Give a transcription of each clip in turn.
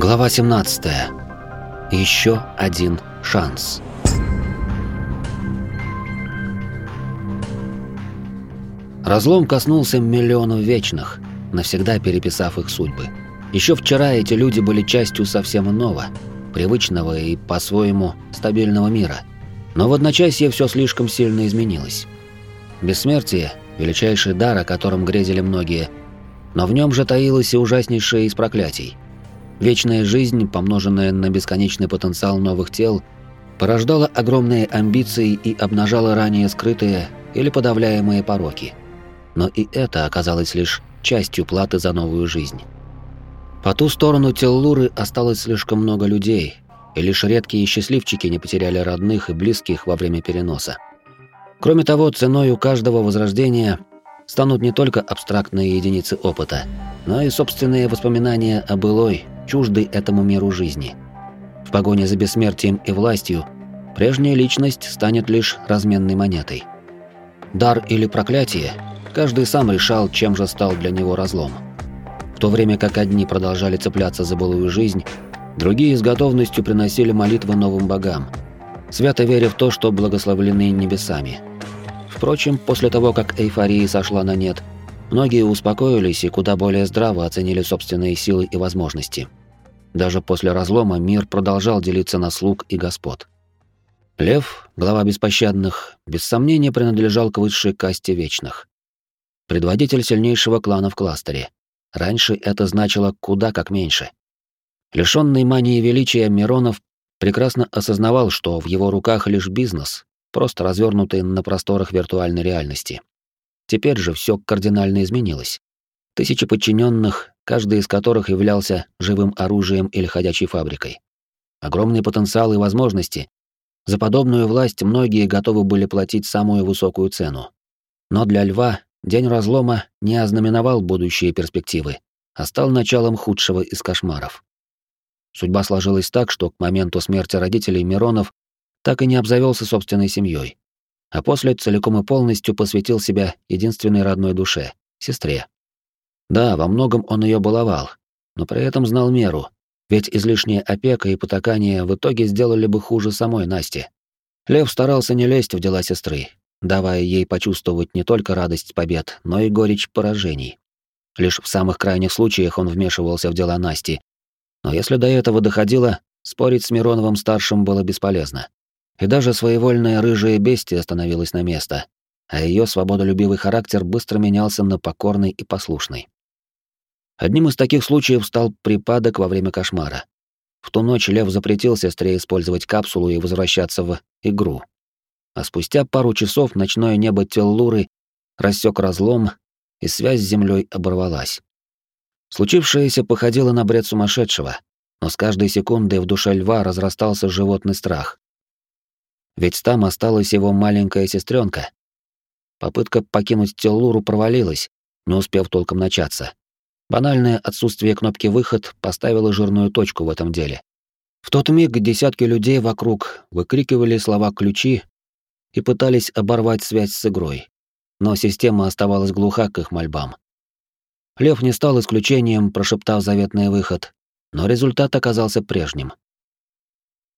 Глава 17. Еще один шанс. Разлом коснулся миллионов вечных, навсегда переписав их судьбы. Еще вчера эти люди были частью совсем иного, привычного и по-своему стабильного мира. Но в одночасье все слишком сильно изменилось. Бессмертие — величайший дар, о котором грезили многие, но в нем же таилось и ужаснейшее из проклятий. Вечная жизнь, помноженная на бесконечный потенциал новых тел, порождала огромные амбиции и обнажала ранее скрытые или подавляемые пороки. Но и это оказалось лишь частью платы за новую жизнь. По ту сторону Теллуры осталось слишком много людей, и лишь редкие счастливчики не потеряли родных и близких во время переноса. Кроме того, ценой у каждого возрождения станут не только абстрактные единицы опыта, но и собственные воспоминания о былой, чуждой этому миру жизни. В погоне за бессмертием и властью прежняя личность станет лишь разменной монетой. Дар или проклятие, каждый сам решал, чем же стал для него разлом. В то время как одни продолжали цепляться за былую жизнь, другие с готовностью приносили молитвы новым богам, свято веря в то, что благословлены небесами. Впрочем, после того, как эйфория сошла на нет, многие успокоились и куда более здраво оценили собственные силы и возможности. Даже после разлома мир продолжал делиться на слуг и господ. Лев, глава беспощадных, без сомнения принадлежал к высшей касте вечных. Предводитель сильнейшего клана в кластере. Раньше это значило куда как меньше. Лишенный мании величия Миронов прекрасно осознавал, что в его руках лишь бизнес, просто развернутый на просторах виртуальной реальности. Теперь же все кардинально изменилось. Тысячи подчиненных, каждый из которых являлся живым оружием или ходячей фабрикой. Огромный потенциал и возможности. За подобную власть многие готовы были платить самую высокую цену. Но для Льва день разлома не ознаменовал будущие перспективы, а стал началом худшего из кошмаров. Судьба сложилась так, что к моменту смерти родителей Миронов так и не обзавелся собственной семьей, а после целиком и полностью посвятил себя единственной родной душе — сестре. Да, во многом он ее баловал, но при этом знал меру, ведь излишняя опека и потакание в итоге сделали бы хуже самой Насте. Лев старался не лезть в дела сестры, давая ей почувствовать не только радость побед, но и горечь поражений. Лишь в самых крайних случаях он вмешивался в дела Насти. Но если до этого доходило, спорить с Мироновым-старшим было бесполезно. И даже своевольная рыжая бестия становилась на место, а ее свободолюбивый характер быстро менялся на покорный и послушный. Одним из таких случаев стал припадок во время кошмара. В ту ночь Лев запретил сестре использовать капсулу и возвращаться в игру. А спустя пару часов ночное небо Теллуры рассек разлом, и связь с землей оборвалась. Случившееся походило на бред сумасшедшего, но с каждой секундой в душе льва разрастался животный страх. Ведь там осталась его маленькая сестренка. Попытка покинуть Теллуру провалилась, не успев толком начаться. Банальное отсутствие кнопки «Выход» поставило жирную точку в этом деле. В тот миг десятки людей вокруг выкрикивали слова «ключи» и пытались оборвать связь с игрой. Но система оставалась глуха к их мольбам. Лев не стал исключением, прошептав заветный выход, но результат оказался прежним.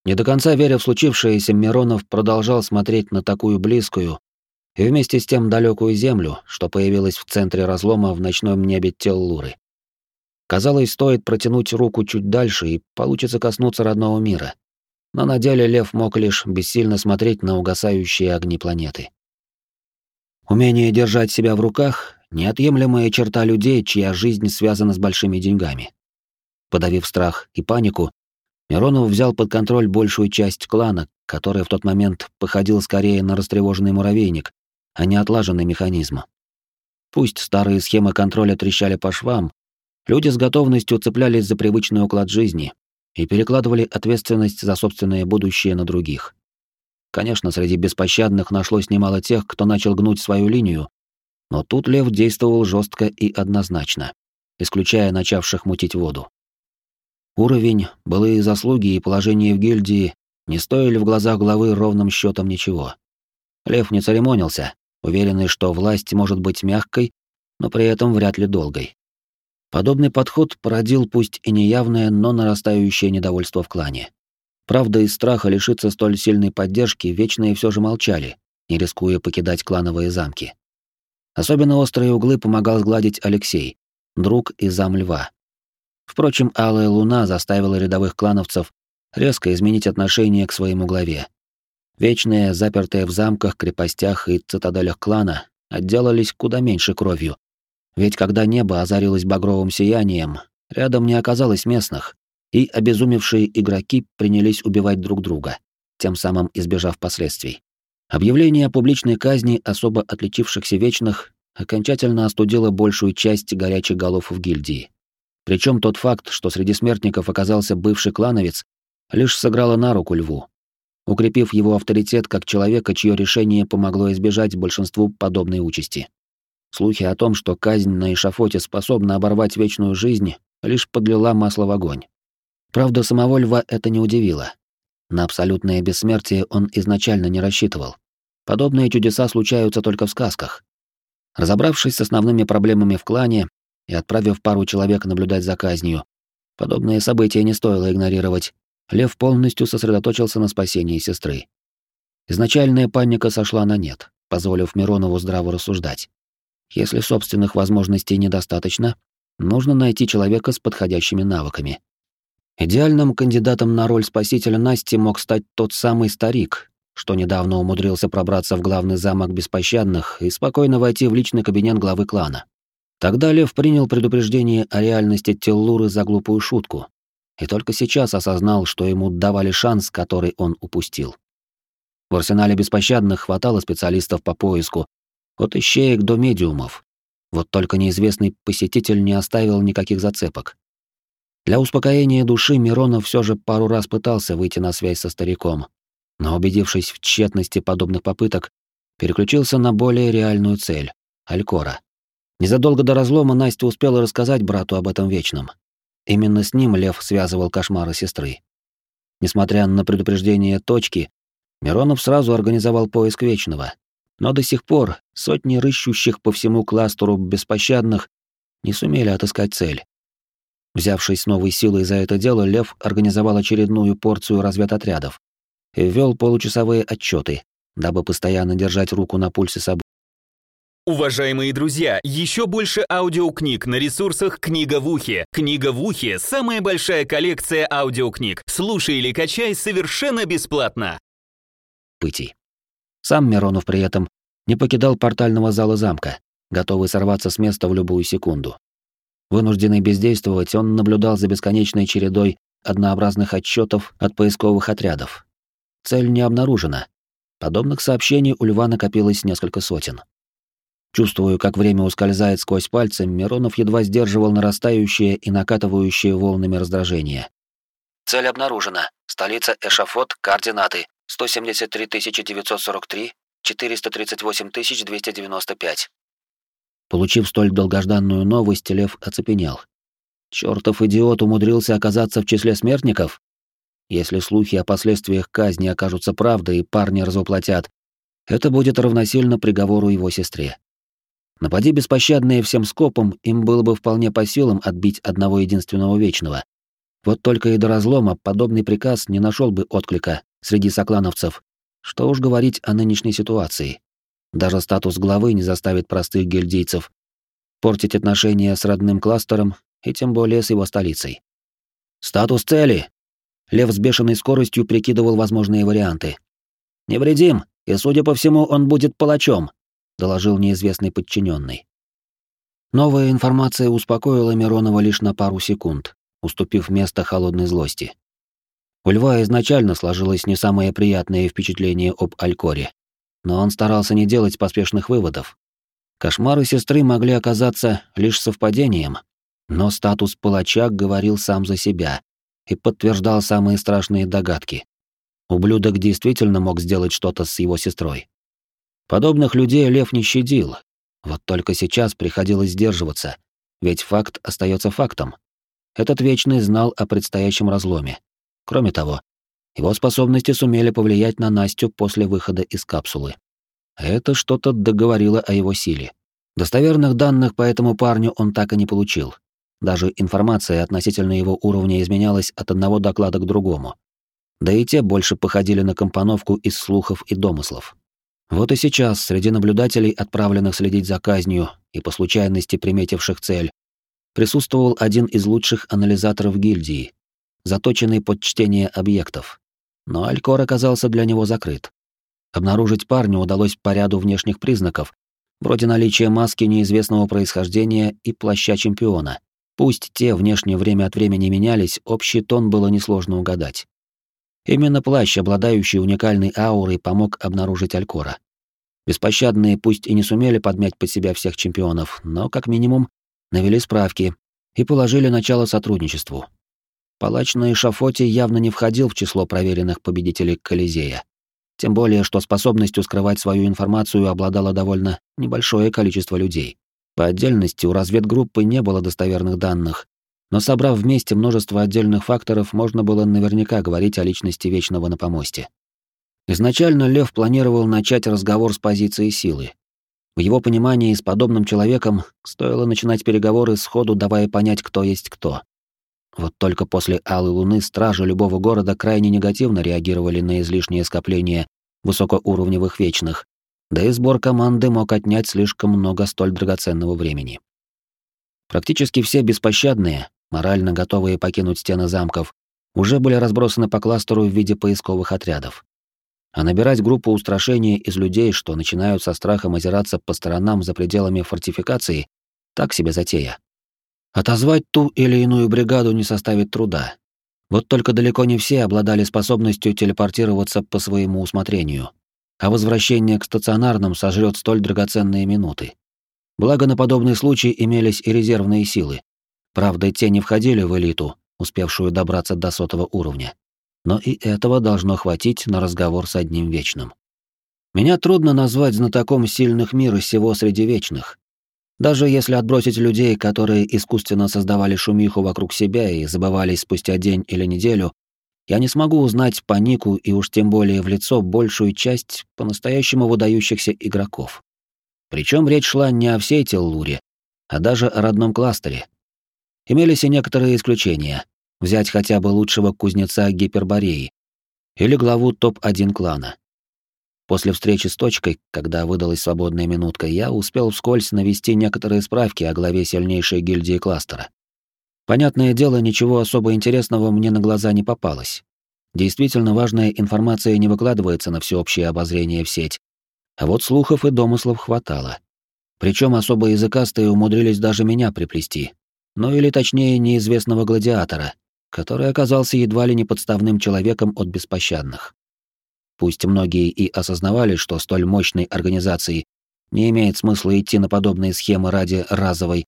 Не до конца веря в случившееся, Миронов продолжал смотреть на такую близкую и вместе с тем далекую землю, что появилась в центре разлома в ночном небе Теллуры. Казалось, стоит протянуть руку чуть дальше, и получится коснуться родного мира. Но на деле лев мог лишь бессильно смотреть на угасающие огни планеты. Умение держать себя в руках — неотъемлемая черта людей, чья жизнь связана с большими деньгами. Подавив страх и панику, Миронов взял под контроль большую часть клана, который в тот момент походил скорее на растревоженный муравейник, а не отлаженный механизм. Пусть старые схемы контроля трещали по швам, Люди с готовностью цеплялись за привычный уклад жизни и перекладывали ответственность за собственное будущее на других. Конечно, среди беспощадных нашлось немало тех, кто начал гнуть свою линию, но тут Лев действовал жестко и однозначно, исключая начавших мутить воду. Уровень, былые заслуги и положение в гильдии не стоили в глазах главы ровным счетом ничего. Лев не церемонился, уверенный, что власть может быть мягкой, но при этом вряд ли долгой. Подобный подход породил пусть и неявное, но нарастающее недовольство в клане. Правда, из страха лишиться столь сильной поддержки Вечные все же молчали, не рискуя покидать клановые замки. Особенно острые углы помогал сгладить Алексей, друг и зам льва. Впрочем, Алая Луна заставила рядовых клановцев резко изменить отношение к своему главе. Вечные, запертые в замках, крепостях и цитаделях клана, отделались куда меньше кровью. Ведь когда небо озарилось багровым сиянием, рядом не оказалось местных, и обезумевшие игроки принялись убивать друг друга, тем самым избежав последствий. Объявление о публичной казни особо отличившихся вечных окончательно остудило большую часть горячих голов в гильдии. Причем тот факт, что среди смертников оказался бывший клановец, лишь сыграло на руку льву, укрепив его авторитет как человека, чье решение помогло избежать большинству подобной участи. Слухи о том, что казнь на эшафоте способна оборвать вечную жизнь, лишь подлила масло в огонь. Правда, самого льва это не удивило. На абсолютное бессмертие он изначально не рассчитывал. Подобные чудеса случаются только в сказках. Разобравшись с основными проблемами в клане и отправив пару человек наблюдать за казнью, подобные события не стоило игнорировать. Лев полностью сосредоточился на спасении сестры. Изначальная паника сошла на нет, позволив Миронову здраво рассуждать. Если собственных возможностей недостаточно, нужно найти человека с подходящими навыками. Идеальным кандидатом на роль спасителя Насти мог стать тот самый старик, что недавно умудрился пробраться в главный замок беспощадных и спокойно войти в личный кабинет главы клана. Тогда Лев принял предупреждение о реальности Теллуры за глупую шутку, и только сейчас осознал, что ему давали шанс, который он упустил. В арсенале беспощадных хватало специалистов по поиску, от ищеек до медиумов. Вот только неизвестный посетитель не оставил никаких зацепок. Для успокоения души Миронов все же пару раз пытался выйти на связь со стариком, но, убедившись в тщетности подобных попыток, переключился на более реальную цель — Алькора. Незадолго до разлома Настя успела рассказать брату об этом вечном. Именно с ним Лев связывал кошмары сестры. Несмотря на предупреждение точки, Миронов сразу организовал поиск Вечного. Но до сих пор сотни рыщущих по всему кластеру беспощадных не сумели отыскать цель. Взявшись новой силой за это дело, Лев организовал очередную порцию разведотрядов и ввел получасовые отчеты, дабы постоянно держать руку на пульсе событий. Уважаемые друзья, еще больше аудиокниг на ресурсах «Книга в ухе». «Книга в ухе» — самая большая коллекция аудиокниг. Слушай или качай совершенно бесплатно. Пыти. Сам Миронов при этом не покидал портального зала замка, готовый сорваться с места в любую секунду. Вынужденный бездействовать, он наблюдал за бесконечной чередой однообразных отчетов от поисковых отрядов. Цель не обнаружена. Подобных сообщений у Льва накопилось несколько сотен. Чувствуя, как время ускользает сквозь пальцы, Миронов едва сдерживал нарастающее и накатывающее волнами раздражение. Цель обнаружена. Столица Эшафот, координаты 173 943, 438 295. Получив столь долгожданную новость, Лев оцепенел. Чёртов идиот умудрился оказаться в числе смертников? Если слухи о последствиях казни окажутся правдой и парни развоплотят, это будет равносильно приговору его сестре. Напади беспощадные всем скопом, им было бы вполне по силам отбить одного единственного вечного. Вот только и до разлома подобный приказ не нашел бы отклика среди соклановцев. Что уж говорить о нынешней ситуации. Даже статус главы не заставит простых гильдейцев портить отношения с родным кластером и тем более с его столицей. Статус цели. Лев с бешеной скоростью прикидывал возможные варианты. Невредим, и, судя по всему, он будет палачом, доложил неизвестный подчиненный. Новая информация успокоила Миронова лишь на пару секунд, уступив место холодной злости. У Льва изначально сложилось не самое приятное впечатление об Алькоре но он старался не делать поспешных выводов. Кошмары сестры могли оказаться лишь совпадением, но статус палача говорил сам за себя и подтверждал самые страшные догадки. Ублюдок действительно мог сделать что-то с его сестрой. Подобных людей Лев не щадил, вот только сейчас приходилось сдерживаться, ведь факт остается фактом. Этот Вечный знал о предстоящем разломе. Кроме того, его способности сумели повлиять на Настю после выхода из капсулы. Это что-то договорило о его силе. Достоверных данных по этому парню он так и не получил. Даже информация относительно его уровня изменялась от одного доклада к другому. Да и те больше походили на компоновку из слухов и домыслов. Вот и сейчас среди наблюдателей, отправленных следить за казнью и по случайности приметивших цель, присутствовал один из лучших анализаторов гильдии, заточенный под чтение объектов. Но Алькор оказался для него закрыт. Обнаружить парню удалось по ряду внешних признаков, вроде наличия маски неизвестного происхождения и плаща чемпиона. Пусть те внешне время от времени менялись, общий тон было несложно угадать. Именно плащ, обладающий уникальной аурой, помог обнаружить Алькора. Беспощадные пусть и не сумели подмять под себя всех чемпионов, но, как минимум, навели справки и положили начало сотрудничеству. Палач на эшафоте явно не входил в число проверенных победителей Колизея. Тем более, что способностью скрывать свою информацию обладало довольно небольшое количество людей. По отдельности у разведгруппы не было достоверных данных, но собрав вместе множество отдельных факторов, можно было наверняка говорить о личности Вечного на помосте. Изначально Лев планировал начать разговор с позиции силы. В его понимании с подобным человеком стоило начинать переговоры сходу, давая понять, кто есть кто. Вот только после Алой Луны стражи любого города крайне негативно реагировали на излишнее скопление высокоуровневых вечных, да и сбор команды мог отнять слишком много столь драгоценного времени. Практически все беспощадные, морально готовые покинуть стены замков, уже были разбросаны по кластеру в виде поисковых отрядов. А набирать группу устрашения из людей, что начинают со страхом озираться по сторонам за пределами фортификации, так себе затея. Отозвать ту или иную бригаду не составит труда. Вот только далеко не все обладали способностью телепортироваться по своему усмотрению, а возвращение к стационарным сожрет столь драгоценные минуты. Благо на подобный случай имелись и резервные силы, Правда, те не входили в элиту, успевшую добраться до сотого уровня. Но и этого должно хватить на разговор с одним вечным. Меня трудно назвать знатоком сильных мира сего среди вечных. Даже если отбросить людей, которые искусственно создавали шумиху вокруг себя и забывались спустя день или неделю, я не смогу узнать по нику и уж тем более в лицо большую часть по-настоящему выдающихся игроков. Причем речь шла не о всей Теллуре, а даже о родном кластере, Имелись и некоторые исключения. Взять хотя бы лучшего кузнеца Гипербореи или главу топ-1 клана. После встречи с точкой, когда выдалась свободная минутка, я успел вскользь навести некоторые справки о главе сильнейшей гильдии кластера. Понятное дело, ничего особо интересного мне на глаза не попалось. Действительно важная информация не выкладывается на всеобщее обозрение в сеть, а вот слухов и домыслов хватало. Причем особо языкастые умудрились даже меня приплести, ну или точнее неизвестного гладиатора, который оказался едва ли не подставным человеком от беспощадных. Пусть многие и осознавали, что столь мощной организации не имеет смысла идти на подобные схемы ради разовой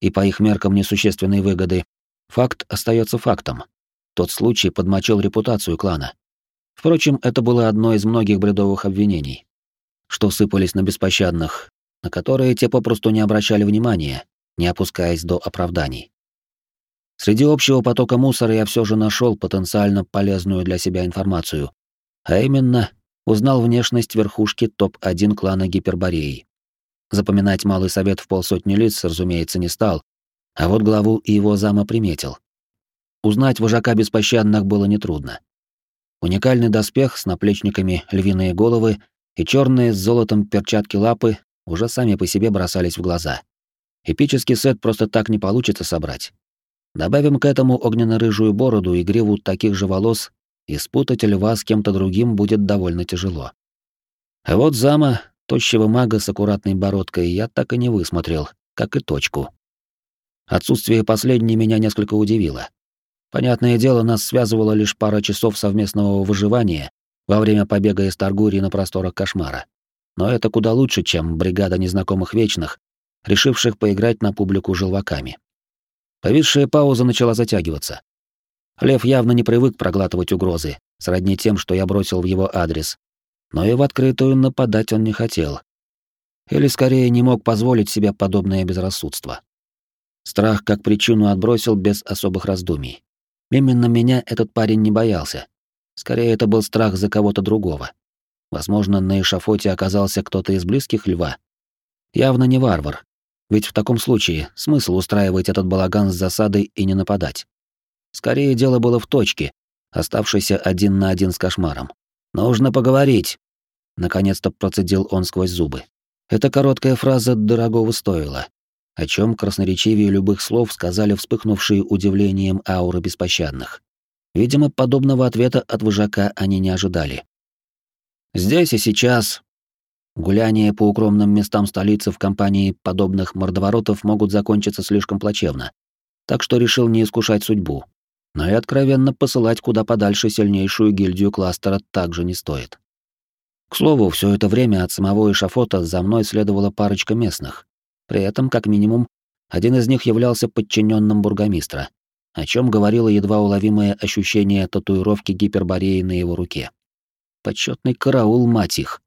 и по их меркам несущественной выгоды, факт остается фактом. Тот случай подмочил репутацию клана. Впрочем, это было одно из многих бредовых обвинений, что сыпались на беспощадных, на которые те попросту не обращали внимания, не опускаясь до оправданий. Среди общего потока мусора я все же нашел потенциально полезную для себя информацию, а именно узнал внешность верхушки топ-1 клана Гипербореи. Запоминать малый совет в полсотни лиц, разумеется, не стал, а вот главу и его зама приметил. Узнать вожака беспощадных было нетрудно. Уникальный доспех с наплечниками львиные головы и черные с золотом перчатки лапы уже сами по себе бросались в глаза. Эпический сет просто так не получится собрать. Добавим к этому огненно-рыжую бороду и гриву таких же волос, и спутать льва с кем-то другим будет довольно тяжело. А вот зама, тощего мага с аккуратной бородкой, я так и не высмотрел, как и точку. Отсутствие последней меня несколько удивило. Понятное дело, нас связывало лишь пара часов совместного выживания во время побега из Таргурии на просторах кошмара. Но это куда лучше, чем бригада незнакомых вечных, решивших поиграть на публику желваками. Повисшая пауза начала затягиваться. Лев явно не привык проглатывать угрозы, сродни тем, что я бросил в его адрес. Но и в открытую нападать он не хотел. Или скорее не мог позволить себе подобное безрассудство. Страх как причину отбросил без особых раздумий. Именно меня этот парень не боялся. Скорее, это был страх за кого-то другого. Возможно, на эшафоте оказался кто-то из близких льва. Явно не варвар, Ведь в таком случае смысл устраивать этот балаган с засадой и не нападать. Скорее дело было в точке, оставшейся один на один с кошмаром. «Нужно поговорить!» Наконец-то процедил он сквозь зубы. Эта короткая фраза дорогого стоила, о чем красноречивее любых слов сказали вспыхнувшие удивлением ауры беспощадных. Видимо, подобного ответа от вожака они не ожидали. Здесь и сейчас гуляния по укромным местам столицы в компании подобных мордоворотов могут закончиться слишком плачевно, так что решил не искушать судьбу. Но и откровенно посылать куда подальше сильнейшую гильдию кластера также не стоит. К слову, все это время от самого эшафота за мной следовала парочка местных. При этом, как минимум, один из них являлся подчиненным бургомистра, о чем говорило едва уловимое ощущение татуировки гипербореи на его руке. Почетный караул, мать их.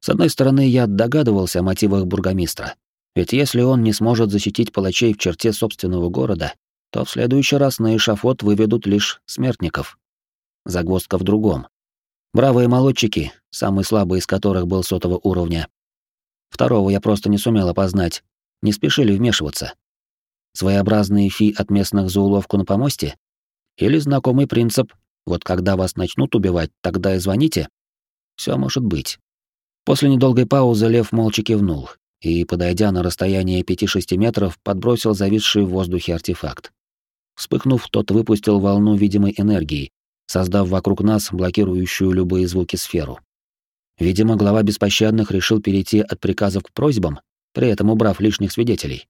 С одной стороны, я догадывался о мотивах бургомистра. Ведь если он не сможет защитить палачей в черте собственного города, то в следующий раз на эшафот выведут лишь смертников. Загвоздка в другом. Бравые молодчики, самый слабый из которых был сотого уровня. Второго я просто не сумел опознать, не спешили вмешиваться. Своеобразные фи от местных за уловку на помосте? Или знакомый принцип «вот когда вас начнут убивать, тогда и звоните»? Все может быть. После недолгой паузы Лев молча кивнул и, подойдя на расстояние 5-6 метров, подбросил зависший в воздухе артефакт. Вспыхнув, тот выпустил волну видимой энергии, создав вокруг нас блокирующую любые звуки сферу. Видимо, глава беспощадных решил перейти от приказов к просьбам, при этом убрав лишних свидетелей.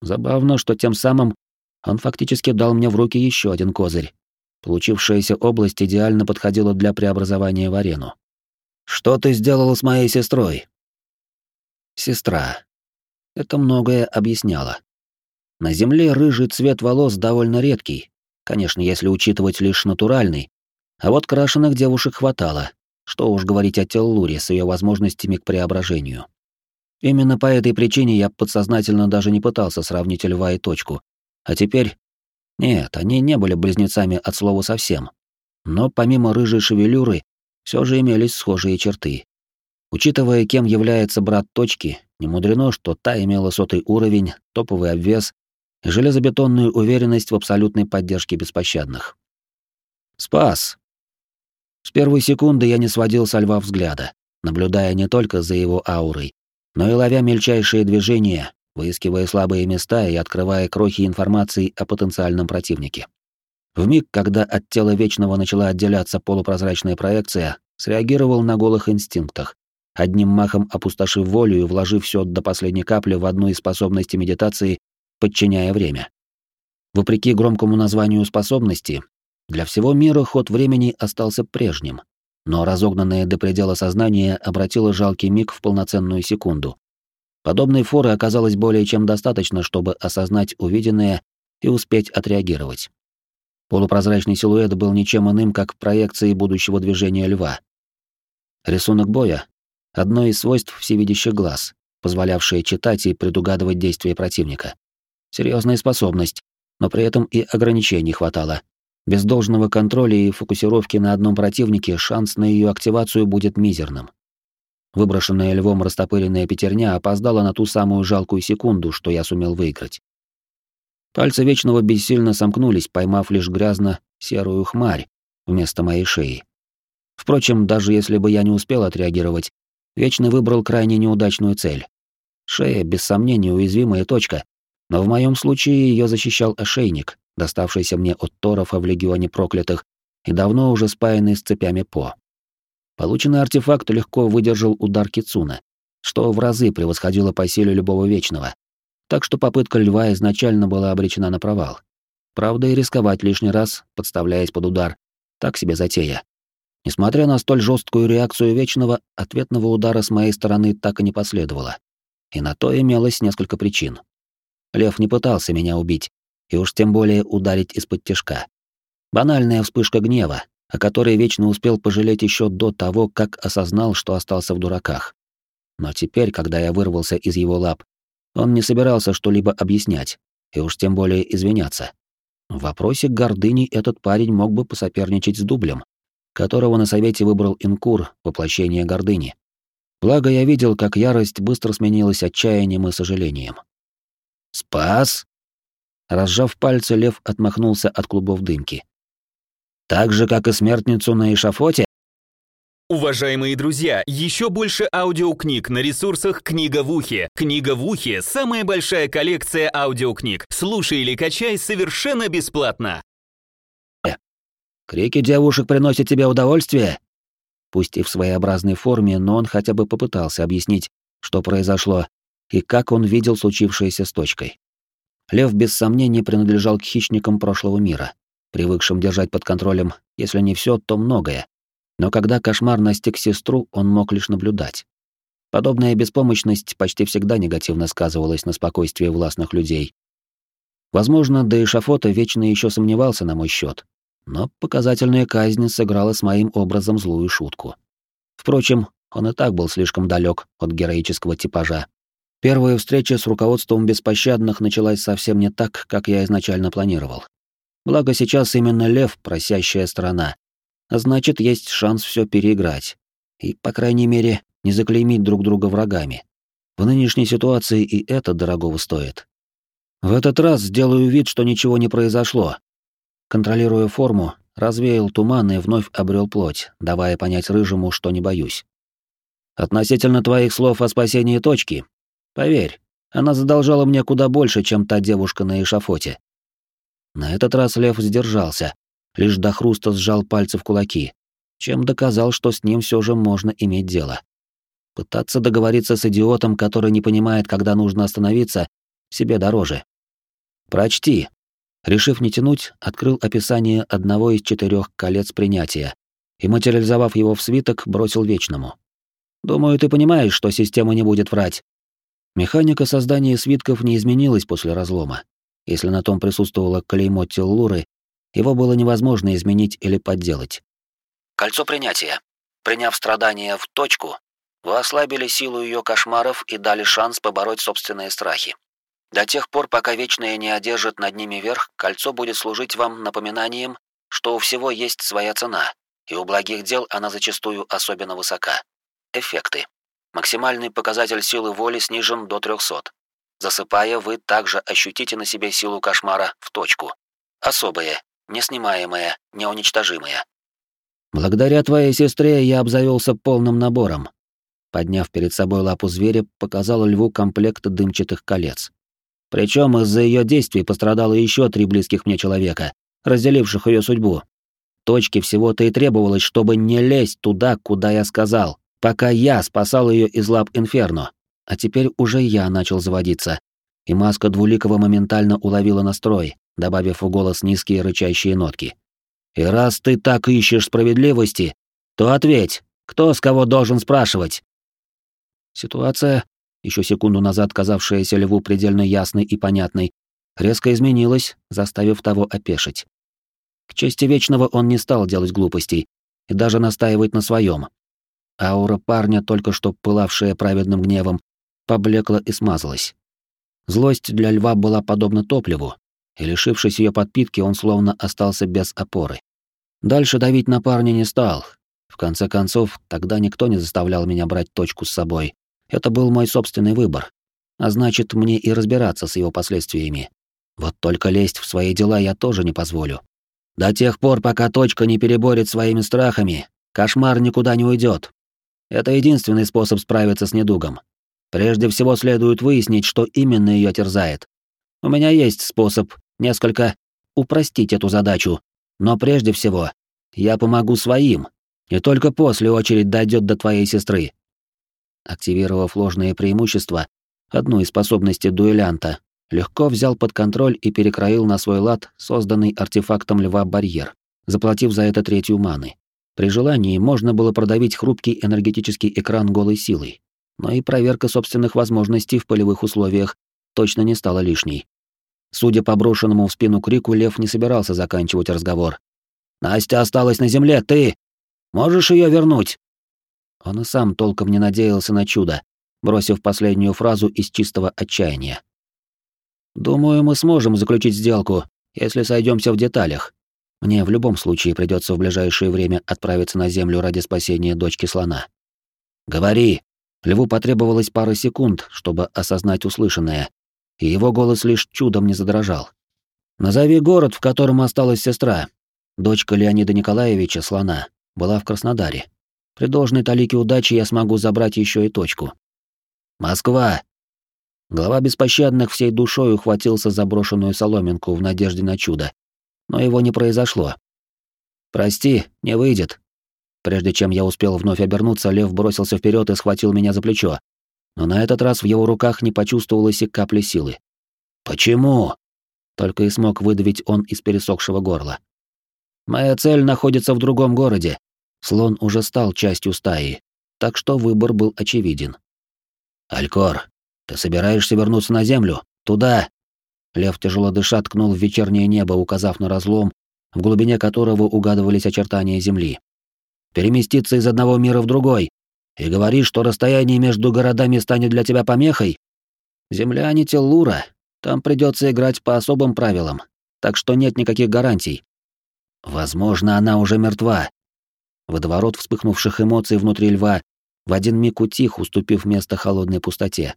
Забавно, что тем самым он фактически дал мне в руки еще один козырь. Получившаяся область идеально подходила для преобразования в арену. «Что ты сделала с моей сестрой?» «Сестра». Это многое объясняло. На Земле рыжий цвет волос довольно редкий, Конечно, если учитывать лишь натуральный. А вот крашеных девушек хватало. Что уж говорить о Теллуре с ее возможностями к преображению. Именно по этой причине я подсознательно даже не пытался сравнить льва и точку. А теперь... Нет, они не были близнецами от слова совсем. Но помимо рыжей шевелюры, все же имелись схожие черты. Учитывая, кем является брат точки, не мудрено, что та имела сотый уровень, топовый обвес железобетонную уверенность в абсолютной поддержке беспощадных. Спас. С первой секунды я не сводил со льва взгляда, наблюдая не только за его аурой, но и ловя мельчайшие движения, выискивая слабые места и открывая крохи информации о потенциальном противнике. В миг, когда от тела Вечного начала отделяться полупрозрачная проекция, среагировал на голых инстинктах, одним махом опустошив волю и вложив все до последней капли в одну из способностей медитации подчиняя время. Вопреки громкому названию способности, для всего мира ход времени остался прежним, но разогнанное до предела сознание обратило жалкий миг в полноценную секунду. Подобной форы оказалось более чем достаточно, чтобы осознать увиденное и успеть отреагировать. Полупрозрачный силуэт был ничем иным, как проекцией будущего движения льва. Рисунок боя — одно из свойств всевидящих глаз, позволявшее читать и предугадывать действия противника. Серьезная способность, но при этом и ограничений хватало. Без должного контроля и фокусировки на одном противнике шанс на ее активацию будет мизерным. Выброшенная львом растопыренная пятерня опоздала на ту самую жалкую секунду, что я сумел выиграть. Пальцы Вечного бессильно сомкнулись, поймав лишь грязно-серую хмарь вместо моей шеи. Впрочем, даже если бы я не успел отреагировать, Вечный выбрал крайне неудачную цель. Шея, без сомнения, уязвимая точка, но в моем случае ее защищал ошейник, доставшийся мне от Торов в Легионе Проклятых и давно уже спаянный с цепями По. Полученный артефакт легко выдержал удар Кицуна, что в разы превосходило по силе любого Вечного. Так что попытка Льва изначально была обречена на провал. Правда, и рисковать лишний раз, подставляясь под удар, так себе затея. Несмотря на столь жесткую реакцию Вечного, ответного удара с моей стороны так и не последовало. И на то имелось несколько причин. Лев не пытался меня убить, и уж тем более ударить из-под тяжка. Банальная вспышка гнева, о которой вечно успел пожалеть еще до того, как осознал, что остался в дураках. Но теперь, когда я вырвался из его лап, он не собирался что-либо объяснять, и уж тем более извиняться. В вопросе гордыни этот парень мог бы посоперничать с дублем, которого на совете выбрал Инкур, воплощение гордыни. Благо я видел, как ярость быстро сменилась отчаянием и сожалением. «Спас?» Разжав пальцы, лев отмахнулся от клубов дымки. «Так же, как и смертницу на эшафоте?» Уважаемые друзья, еще больше аудиокниг на ресурсах «Книга в ухе». «Книга в ухе» — самая большая коллекция аудиокниг. Слушай или качай совершенно бесплатно. «Крики девушек приносят тебе удовольствие?» Пусть и в своеобразной форме, но он хотя бы попытался объяснить, что произошло и как он видел случившееся с точкой. Лев без сомнения принадлежал к хищникам прошлого мира, привыкшим держать под контролем, если не все, то многое. Но когда кошмар настиг сестру, он мог лишь наблюдать. Подобная беспомощность почти всегда негативно сказывалась на спокойствии властных людей. Возможно, до эшафота вечно еще сомневался на мой счет, но показательная казнь сыграла с моим образом злую шутку. Впрочем, он и так был слишком далек от героического типажа. Первая встреча с руководством беспощадных началась совсем не так, как я изначально планировал. Благо сейчас именно лев — просящая сторона. А значит, есть шанс все переиграть. И, по крайней мере, не заклеймить друг друга врагами. В нынешней ситуации и это дорогого стоит. В этот раз сделаю вид, что ничего не произошло. Контролируя форму, развеял туман и вновь обрел плоть, давая понять рыжему, что не боюсь. Относительно твоих слов о спасении точки, Поверь, она задолжала мне куда больше, чем та девушка на эшафоте. На этот раз Лев сдержался, лишь до хруста сжал пальцы в кулаки, чем доказал, что с ним все же можно иметь дело. Пытаться договориться с идиотом, который не понимает, когда нужно остановиться, себе дороже. Прочти. Решив не тянуть, открыл описание одного из четырех колец принятия и, материализовав его в свиток, бросил вечному. Думаю, ты понимаешь, что система не будет врать. Механика создания свитков не изменилась после разлома. Если на том присутствовало клеймо Теллуры, его было невозможно изменить или подделать. Кольцо принятия. Приняв страдания в точку, вы ослабили силу ее кошмаров и дали шанс побороть собственные страхи. До тех пор, пока Вечное не одержит над ними верх, кольцо будет служить вам напоминанием, что у всего есть своя цена, и у благих дел она зачастую особенно высока. Эффекты. Максимальный показатель силы воли снижен до 300. Засыпая, вы также ощутите на себе силу кошмара в точку. Особая, неснимаемая, неуничтожимая. Благодаря твоей сестре я обзавелся полным набором. Подняв перед собой лапу зверя, показал льву комплект дымчатых колец. Причем из-за ее действий пострадало еще три близких мне человека, разделивших ее судьбу. Точки всего-то и требовалось, чтобы не лезть туда, куда я сказал пока я спасал ее из лап Инферно, а теперь уже я начал заводиться. И маска Двуликова моментально уловила настрой, добавив в голос низкие рычащие нотки. «И раз ты так ищешь справедливости, то ответь, кто с кого должен спрашивать?» Ситуация, еще секунду назад казавшаяся Льву предельно ясной и понятной, резко изменилась, заставив того опешить. К чести Вечного он не стал делать глупостей и даже настаивать на своем, Аура парня, только что пылавшая праведным гневом, поблекла и смазалась. Злость для льва была подобна топливу, и, лишившись ее подпитки, он словно остался без опоры. Дальше давить на парня не стал. В конце концов, тогда никто не заставлял меня брать точку с собой. Это был мой собственный выбор. А значит, мне и разбираться с его последствиями. Вот только лезть в свои дела я тоже не позволю. До тех пор, пока точка не переборет своими страхами, кошмар никуда не уйдет. Это единственный способ справиться с недугом. Прежде всего следует выяснить, что именно ее терзает. У меня есть способ несколько упростить эту задачу, но прежде всего я помогу своим, и только после очередь дойдет до твоей сестры. Активировав ложные преимущества, одну из способностей дуэлянта, легко взял под контроль и перекроил на свой лад созданный артефактом льва барьер, заплатив за это третью маны. При желании можно было продавить хрупкий энергетический экран голой силой, но и проверка собственных возможностей в полевых условиях точно не стала лишней. Судя по брошенному в спину крику, Лев не собирался заканчивать разговор. «Настя осталась на земле, ты! Можешь ее вернуть?» Он и сам толком не надеялся на чудо, бросив последнюю фразу из чистого отчаяния. «Думаю, мы сможем заключить сделку, если сойдемся в деталях. Мне в любом случае придется в ближайшее время отправиться на Землю ради спасения дочки слона. «Говори!» Льву потребовалось пара секунд, чтобы осознать услышанное, и его голос лишь чудом не задрожал. «Назови город, в котором осталась сестра. Дочка Леонида Николаевича, слона, была в Краснодаре. При должной талике удачи я смогу забрать еще и точку. Москва. Глава беспощадных всей душой ухватился за брошенную соломинку в надежде на чудо, но его не произошло. Прости, не выйдет. Прежде чем я успел вновь обернуться, лев бросился вперед и схватил меня за плечо. Но на этот раз в его руках не почувствовалось и капли силы. Почему? Только и смог выдавить он из пересохшего горла. Моя цель находится в другом городе. Слон уже стал частью стаи, так что выбор был очевиден. Алькор, ты собираешься вернуться на землю? Туда. Лев тяжело дыша ткнул в вечернее небо, указав на разлом, в глубине которого угадывались очертания земли. Переместиться из одного мира в другой. И говоришь, что расстояние между городами станет для тебя помехой? Земля не Теллура. Там придется играть по особым правилам, так что нет никаких гарантий. Возможно, она уже мертва. Водоворот вспыхнувших эмоций внутри льва в один миг утих, уступив место холодной пустоте.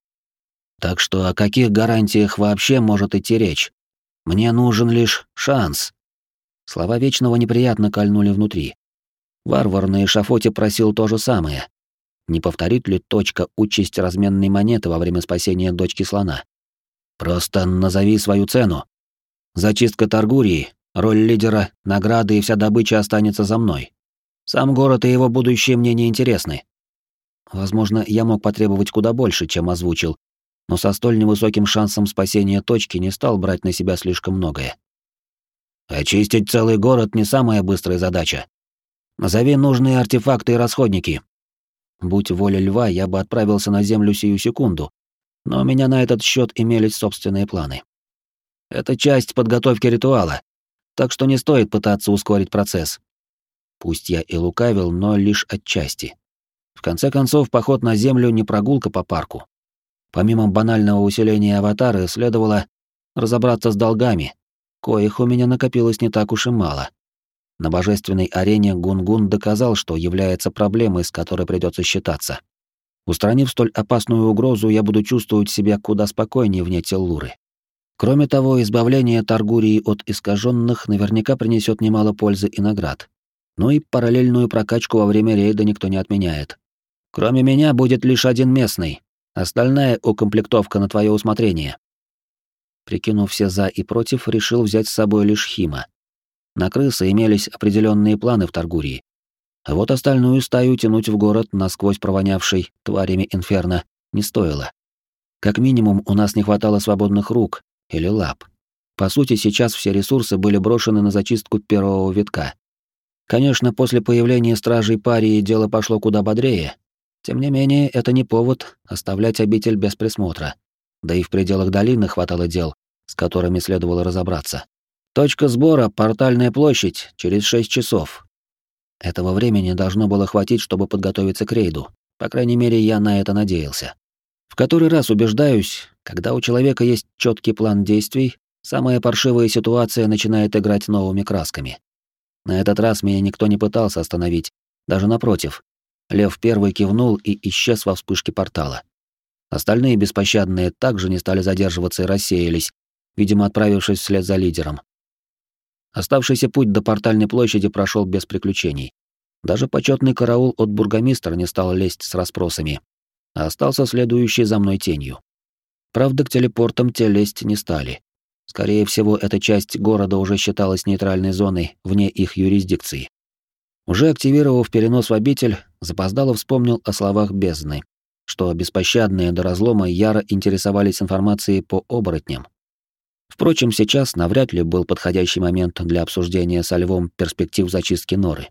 Так что о каких гарантиях вообще может идти речь? Мне нужен лишь шанс. Слова Вечного неприятно кольнули внутри. Варвар на эшафоте просил то же самое. Не повторит ли точка участь разменной монеты во время спасения дочки слона? Просто назови свою цену. Зачистка Таргурии, Роль лидера, награды и вся добыча останется за мной. Сам город и его будущее мне не интересны. Возможно, я мог потребовать куда больше, чем озвучил, но со столь невысоким шансом спасения точки не стал брать на себя слишком многое. Очистить целый город не самая быстрая задача. Назови нужные артефакты и расходники. Будь воля льва, я бы отправился на землю сию секунду, но у меня на этот счет имелись собственные планы. Это часть подготовки ритуала, так что не стоит пытаться ускорить процесс. Пусть я и лукавил, но лишь отчасти. В конце концов, поход на Землю не прогулка по парку. Помимо банального усиления аватара, следовало разобраться с долгами, коих у меня накопилось не так уж и мало. На божественной арене Гунгун доказал, что является проблемой, с которой придется считаться. Устранив столь опасную угрозу, я буду чувствовать себя куда спокойнее вне Теллуры. Кроме того, избавление Таргурии от искаженных наверняка принесет немало пользы и наград. Ну и параллельную прокачку во время рейда никто не отменяет. Кроме меня будет лишь один местный. Остальная укомплектовка на твое усмотрение. Прикинув все за и против, решил взять с собой лишь Хима. На крысы имелись определенные планы в Таргурии. А вот остальную стаю тянуть в город, насквозь провонявший тварями инферно, не стоило. Как минимум, у нас не хватало свободных рук, или лап. По сути, сейчас все ресурсы были брошены на зачистку первого витка. Конечно, после появления стражей парии дело пошло куда бодрее. Тем не менее, это не повод оставлять обитель без присмотра. Да и в пределах долины хватало дел, с которыми следовало разобраться. Точка сбора — портальная площадь, через 6 часов. Этого времени должно было хватить, чтобы подготовиться к рейду. По крайней мере, я на это надеялся. В который раз убеждаюсь, когда у человека есть четкий план действий, самая паршивая ситуация начинает играть новыми красками. На этот раз меня никто не пытался остановить, даже напротив. Лев первый кивнул и исчез во вспышке портала. Остальные беспощадные также не стали задерживаться и рассеялись, видимо, отправившись вслед за лидером. Оставшийся путь до портальной площади прошел без приключений. Даже почетный караул от бургомистра не стал лезть с расспросами, а остался следующий за мной тенью. Правда, к телепортам те лезть не стали. Скорее всего, эта часть города уже считалась нейтральной зоной вне их юрисдикции. Уже активировав перенос в обитель, запоздало вспомнил о словах бездны, что беспощадные до разлома яро интересовались информацией по оборотням. Впрочем, сейчас навряд ли был подходящий момент для обсуждения со львом перспектив зачистки норы.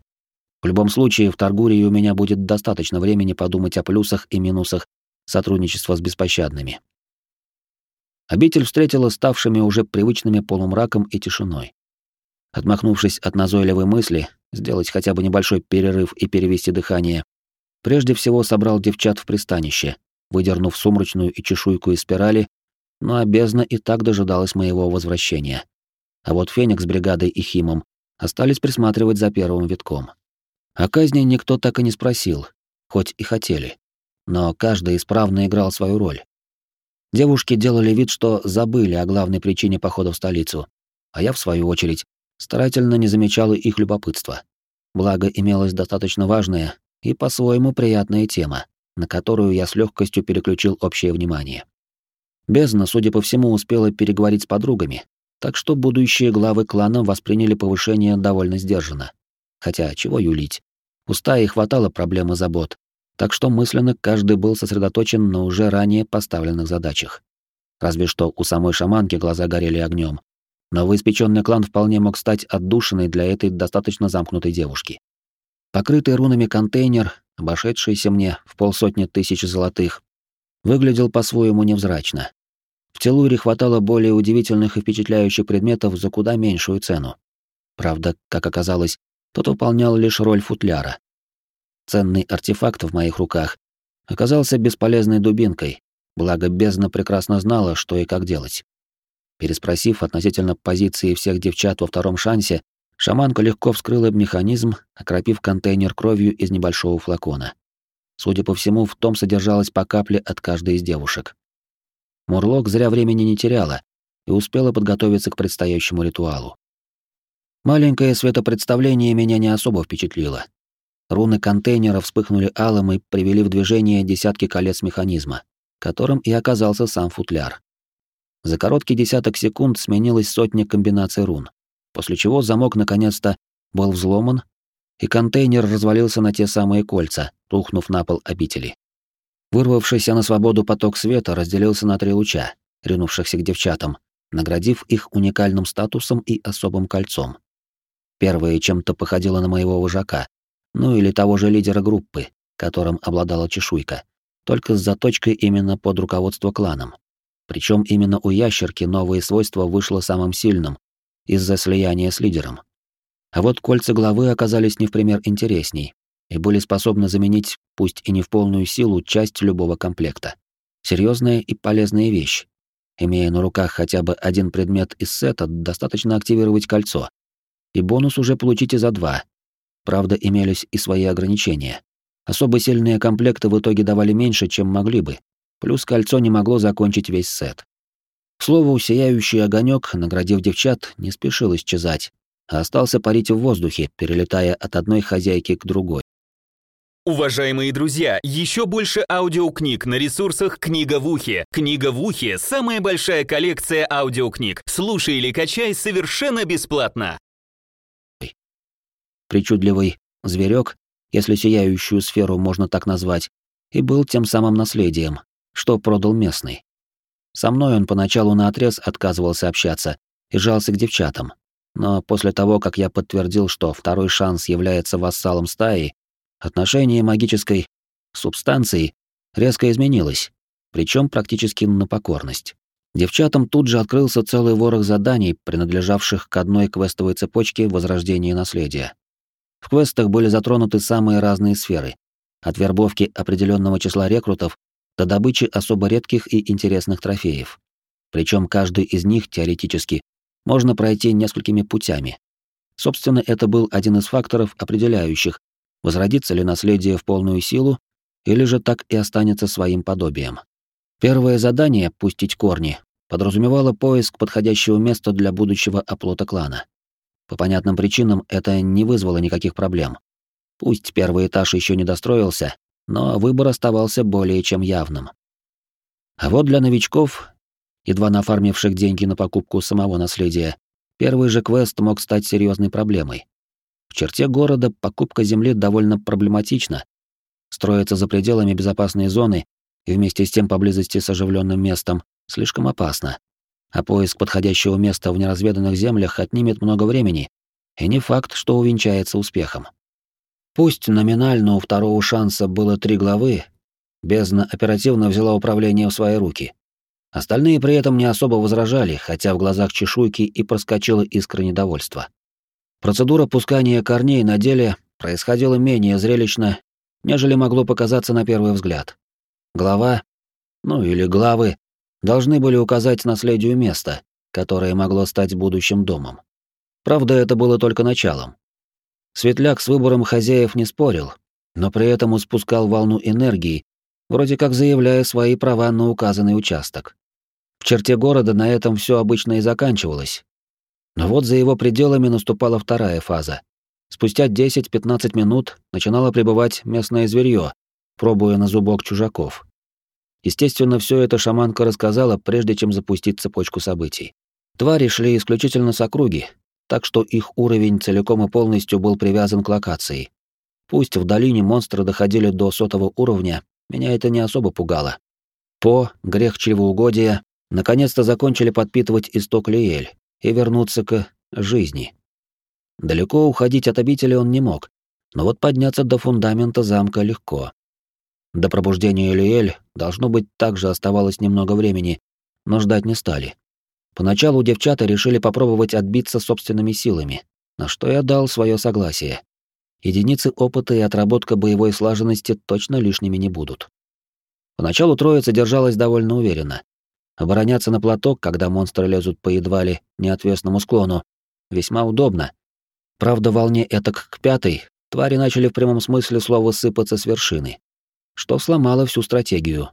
В любом случае, в Таргурии у меня будет достаточно времени подумать о плюсах и минусах сотрудничества с беспощадными. Обитель встретила ставшими уже привычными полумраком и тишиной. Отмахнувшись от назойливой мысли, сделать хотя бы небольшой перерыв и перевести дыхание, прежде всего собрал девчат в пристанище, выдернув сумрачную и чешуйку из спирали, но обезна и так дожидалась моего возвращения. А вот Феникс с бригадой и Химом остались присматривать за первым витком. О казни никто так и не спросил, хоть и хотели. Но каждый исправно играл свою роль. Девушки делали вид, что забыли о главной причине похода в столицу, а я, в свою очередь, старательно не замечала их любопытства. Благо, имелась достаточно важная и по-своему приятная тема, на которую я с легкостью переключил общее внимание. Бездна, судя по всему, успела переговорить с подругами, так что будущие главы клана восприняли повышение довольно сдержанно. Хотя, чего юлить? У стаи хватало проблем и забот, так что мысленно каждый был сосредоточен на уже ранее поставленных задачах. Разве что у самой шаманки глаза горели огнем. Новоиспеченный клан вполне мог стать отдушиной для этой достаточно замкнутой девушки. Покрытый рунами контейнер, обошедшийся мне в полсотни тысяч золотых, выглядел по-своему невзрачно. В Телуре хватало более удивительных и впечатляющих предметов за куда меньшую цену. Правда, как оказалось, тот выполнял лишь роль футляра. Ценный артефакт в моих руках оказался бесполезной дубинкой, благо бездна прекрасно знала, что и как делать. Переспросив относительно позиции всех девчат во втором шансе, шаманка легко вскрыла механизм, окропив контейнер кровью из небольшого флакона. Судя по всему, в том содержалось по капле от каждой из девушек. Мурлок зря времени не теряла и успела подготовиться к предстоящему ритуалу. Маленькое светопредставление меня не особо впечатлило. Руны контейнера вспыхнули алым и привели в движение десятки колец механизма, которым и оказался сам футляр. За короткий десяток секунд сменилось сотня комбинаций рун, после чего замок наконец-то был взломан, и контейнер развалился на те самые кольца, рухнув на пол обители. Вырвавшийся на свободу поток света разделился на три луча, ринувшихся к девчатам, наградив их уникальным статусом и особым кольцом. Первое чем-то походило на моего вожака, ну или того же лидера группы, которым обладала чешуйка, только с заточкой именно под руководство кланом. Причем именно у ящерки новое свойство вышло самым сильным из-за слияния с лидером. А вот кольца главы оказались не в пример интересней и были способны заменить, пусть и не в полную силу, часть любого комплекта. Серьезная и полезная вещь. Имея на руках хотя бы один предмет из сета, достаточно активировать кольцо, и бонус уже получите за два. Правда, имелись и свои ограничения. Особо сильные комплекты в итоге давали меньше, чем могли бы. Плюс кольцо не могло закончить весь сет. К слову, сияющий огонек, наградив девчат, не спешил исчезать, а остался парить в воздухе, перелетая от одной хозяйки к другой. Уважаемые друзья, еще больше аудиокниг на ресурсах «Книга в ухе». «Книга в ухе» — самая большая коллекция аудиокниг. Слушай или качай совершенно бесплатно причудливый зверек, если сияющую сферу можно так назвать, и был тем самым наследием, что продал местный. Со мной он поначалу наотрез отказывался общаться и жался к девчатам, но после того, как я подтвердил, что второй шанс является вассалом стаи, отношение магической субстанции резко изменилось, причем практически на покорность. Девчатам тут же открылся целый ворох заданий, принадлежавших к одной квестовой цепочке возрождения наследия. В квестах были затронуты самые разные сферы, от вербовки определенного числа рекрутов до добычи особо редких и интересных трофеев. Причем каждый из них теоретически можно пройти несколькими путями. Собственно, это был один из факторов, определяющих, возродится ли наследие в полную силу или же так и останется своим подобием. Первое задание «Пустить корни» подразумевало поиск подходящего места для будущего оплота клана. По понятным причинам это не вызвало никаких проблем. Пусть первый этаж еще не достроился, но выбор оставался более чем явным. А вот для новичков, едва нафармивших деньги на покупку самого наследия, первый же квест мог стать серьезной проблемой. В черте города покупка земли довольно проблематична. Строиться за пределами безопасной зоны и вместе с тем поблизости с оживленным местом слишком опасно а поиск подходящего места в неразведанных землях отнимет много времени, и не факт, что увенчается успехом. Пусть номинально у второго шанса было три главы, бездна оперативно взяла управление в свои руки. Остальные при этом не особо возражали, хотя в глазах чешуйки и проскочила искра недовольства. Процедура пускания корней на деле происходила менее зрелищно, нежели могло показаться на первый взгляд. Глава, ну или главы, должны были указать наследию место, которое могло стать будущим домом. Правда, это было только началом. Светляк с выбором хозяев не спорил, но при этом испускал волну энергии, вроде как заявляя свои права на указанный участок. черте города на этом все обычно и заканчивалось. Но вот за его пределами наступала вторая фаза. Спустя 10-15 минут начинало прибывать местное зверье, пробуя на зубок чужаков. Естественно, все это шаманка рассказала, прежде чем запустить цепочку событий. Твари шли исключительно с округи, так что их уровень целиком и полностью был привязан к локации. Пусть в долине монстры доходили до сотого уровня, меня это не особо пугало. По, грех чревоугодия, наконец-то закончили подпитывать исток Лиэль и вернуться к жизни. Далеко уходить от обители он не мог, но вот подняться до фундамента замка легко. До пробуждения Лиэль, должно быть, также оставалось немного времени, но ждать не стали. Поначалу девчата решили попробовать отбиться собственными силами, на что я дал свое согласие. Единицы опыта и отработка боевой слаженности точно лишними не будут. Поначалу троица держалась довольно уверенно. Обороняться на платок, когда монстры лезут по едва ли неотвесному склону, весьма удобно. Правда, волне этак к пятой твари начали в прямом смысле слова сыпаться с вершины, что сломало всю стратегию.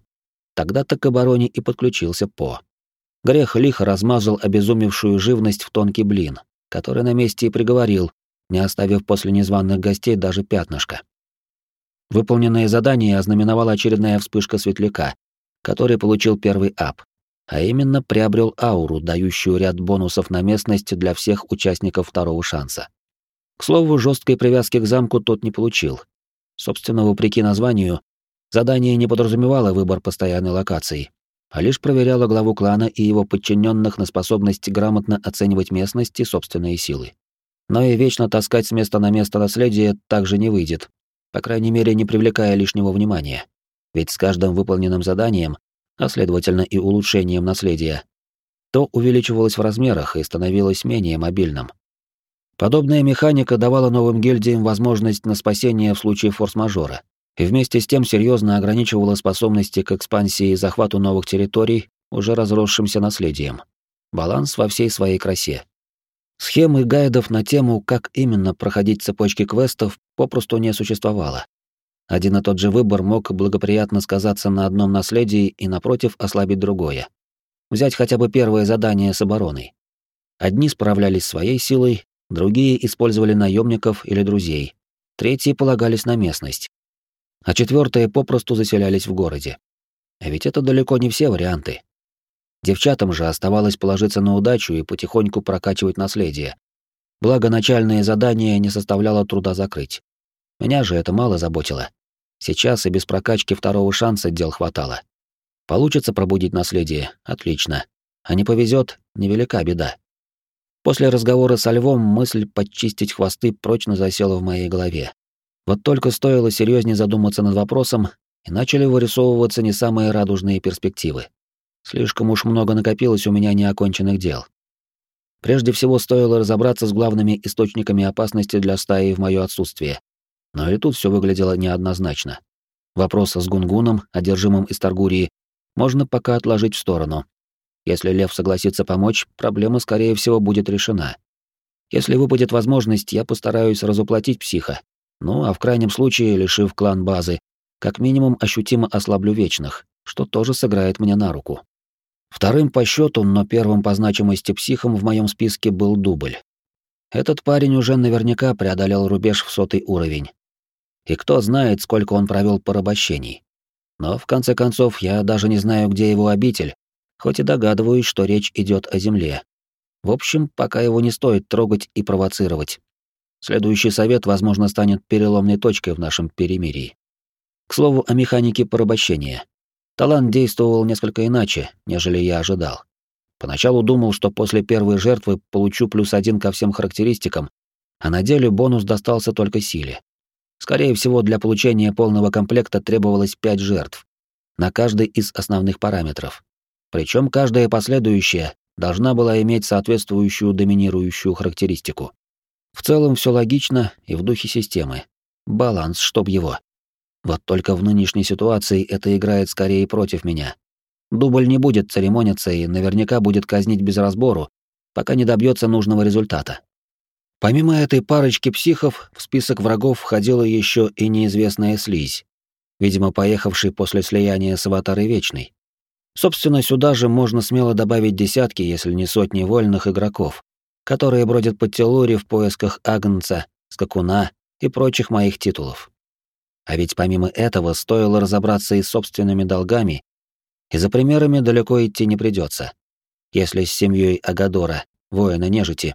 Тогда-то к обороне и подключился По. Грех лихо размазал обезумевшую живность в тонкий блин, который на месте и приговорил, не оставив после незваных гостей даже пятнышка. Выполненное задание ознаменовала очередная вспышка светляка, который получил первый ап, а именно приобрел ауру, дающую ряд бонусов на местность для всех участников второго шанса. К слову, жесткой привязки к замку тот не получил. Собственно, вопреки названию, задание не подразумевало выбор постоянной локации, а лишь проверяло главу клана и его подчиненных на способность грамотно оценивать местность и собственные силы. Но и вечно таскать с места на место наследие также не выйдет, по крайней мере, не привлекая лишнего внимания. Ведь с каждым выполненным заданием, а следовательно и улучшением наследия, то увеличивалось в размерах и становилось менее мобильным. Подобная механика давала новым гильдиям возможность на спасение в случае форс-мажора, и вместе с тем серьезно ограничивала способности к экспансии и захвату новых территорий уже разросшимся наследием. Баланс во всей своей красе. Схемы гайдов на тему, как именно проходить цепочки квестов, попросту не существовало. Один и тот же выбор мог благоприятно сказаться на одном наследии и, напротив, ослабить другое. Взять хотя бы первое задание с обороной. Одни справлялись своей силой, другие использовали наемников или друзей, третьи полагались на местность, а четвертые попросту заселялись в городе. А ведь это далеко не все варианты. Девчатам же оставалось положиться на удачу и потихоньку прокачивать наследие. Благо, начальное задание не составляло труда закрыть. Меня же это мало заботило. Сейчас и без прокачки второго шанса дел хватало. Получится пробудить наследие — отлично. А не повезет — невелика беда. После разговора со львом мысль подчистить хвосты прочно засела в моей голове. Вот только стоило серьезнее задуматься над вопросом, и начали вырисовываться не самые радужные перспективы. Слишком уж много накопилось у меня неоконченных дел. Прежде всего стоило разобраться с главными источниками опасности для стаи в моё отсутствие. Но и тут все выглядело неоднозначно. Вопрос с Гунгуном, одержимым из Таргурии, можно пока отложить в сторону. Если Лев согласится помочь, проблема, скорее всего, будет решена. Если выпадет возможность, я постараюсь разуплатить психа. Ну, а в крайнем случае, лишив клан базы, как минимум ощутимо ослаблю вечных, что тоже сыграет мне на руку. Вторым по счету, но первым по значимости психом в моем списке был дубль. Этот парень уже наверняка преодолел рубеж в сотый уровень. И кто знает, сколько он провел порабощений. Но, в конце концов, я даже не знаю, где его обитель, хоть и догадываюсь, что речь идет о земле. В общем, пока его не стоит трогать и провоцировать. Следующий совет, возможно, станет переломной точкой в нашем перемирии. К слову о механике порабощения. Талант действовал несколько иначе, нежели я ожидал. Поначалу думал, что после первой жертвы получу плюс один ко всем характеристикам, а на деле бонус достался только силе. Скорее всего, для получения полного комплекта требовалось пять жертв на каждый из основных параметров. Причем каждая последующая должна была иметь соответствующую доминирующую характеристику. В целом все логично и в духе системы. Баланс, чтоб его. Вот только в нынешней ситуации это играет скорее против меня. Дубль не будет церемониться и наверняка будет казнить без разбору, пока не добьется нужного результата. Помимо этой парочки психов, в список врагов входила еще и неизвестная слизь, видимо, поехавший после слияния с Аватарой Вечной. Собственно, сюда же можно смело добавить десятки, если не сотни вольных игроков, которые бродят по Телуре в поисках Агнца, Скакуна и прочих моих титулов. А ведь помимо этого стоило разобраться и с собственными долгами, и за примерами далеко идти не придется. Если с семьей Агадора, воина нежити,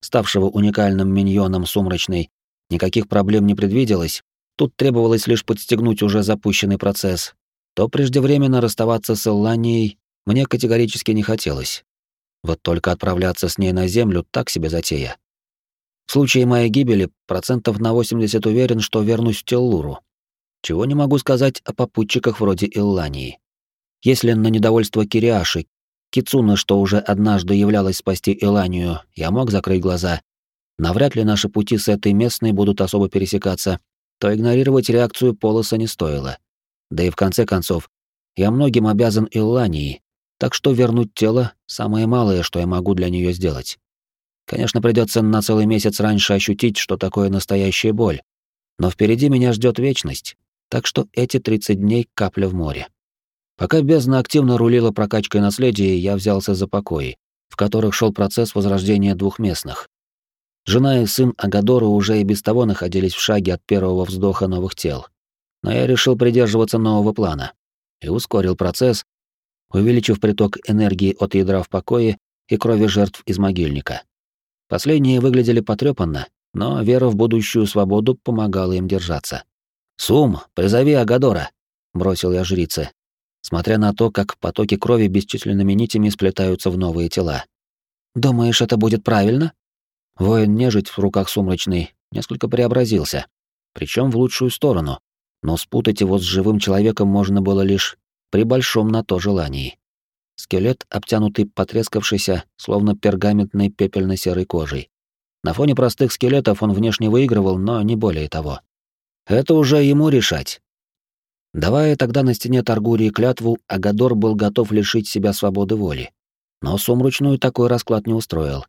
ставшего уникальным миньоном сумрачной, никаких проблем не предвиделось, тут требовалось лишь подстегнуть уже запущенный процесс, то преждевременно расставаться с Элланией мне категорически не хотелось. Вот только отправляться с ней на землю так себе затея. В случае моей гибели процентов на 80 уверен, что вернусь в Теллуру. Чего не могу сказать о попутчиках вроде Иллании. Если на недовольство Кириаши, Кицуна, что уже однажды являлась спасти Иланию, я мог закрыть глаза, навряд ли наши пути с этой местной будут особо пересекаться, то игнорировать реакцию Полоса не стоило. Да и в конце концов, я многим обязан Иллании, так что вернуть тело — самое малое, что я могу для нее сделать. Конечно, придется на целый месяц раньше ощутить, что такое настоящая боль, но впереди меня ждет вечность, так что эти 30 дней — капля в море. Пока бездна активно рулила прокачкой наследия, я взялся за покои, в которых шел процесс возрождения двух местных. Жена и сын Агадора уже и без того находились в шаге от первого вздоха новых тел но я решил придерживаться нового плана и ускорил процесс, увеличив приток энергии от ядра в покое и крови жертв из могильника. Последние выглядели потрепанно, но вера в будущую свободу помогала им держаться. «Сум, призови Агадора!» — бросил я жрице, смотря на то, как потоки крови бесчисленными нитями сплетаются в новые тела. «Думаешь, это будет правильно?» Воин-нежить в руках сумрачной несколько преобразился, причем в лучшую сторону, но спутать его с живым человеком можно было лишь при большом на то желании. Скелет, обтянутый потрескавшейся, словно пергаментной пепельно-серой кожей. На фоне простых скелетов он внешне выигрывал, но не более того. Это уже ему решать. Давая тогда на стене Таргурии клятву, Агадор был готов лишить себя свободы воли. Но сумрачную такой расклад не устроил.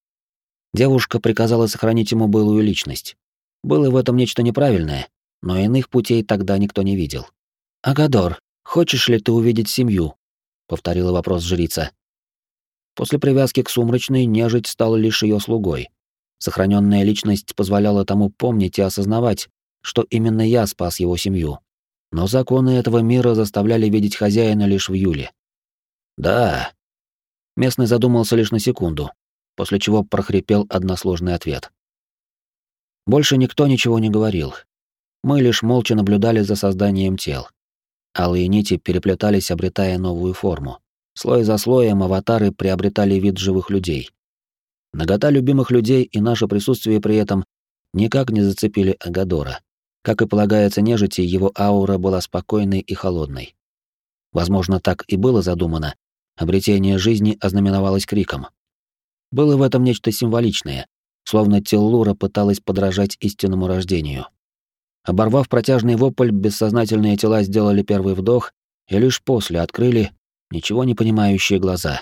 Девушка приказала сохранить ему былую личность. Было в этом нечто неправильное, но иных путей тогда никто не видел. «Агадор, хочешь ли ты увидеть семью?» — повторила вопрос жрица. После привязки к сумрачной нежить стала лишь ее слугой. Сохраненная личность позволяла тому помнить и осознавать, что именно я спас его семью. Но законы этого мира заставляли видеть хозяина лишь в Юле. «Да». Местный задумался лишь на секунду, после чего прохрипел односложный ответ. Больше никто ничего не говорил, мы лишь молча наблюдали за созданием тел. Алые нити переплетались, обретая новую форму. Слой за слоем аватары приобретали вид живых людей. Нагота любимых людей и наше присутствие при этом никак не зацепили Агадора. Как и полагается нежити, его аура была спокойной и холодной. Возможно, так и было задумано. Обретение жизни ознаменовалось криком. Было в этом нечто символичное, словно Теллура пыталась подражать истинному рождению. Оборвав протяжный вопль, бессознательные тела сделали первый вдох и лишь после открыли ничего не понимающие глаза.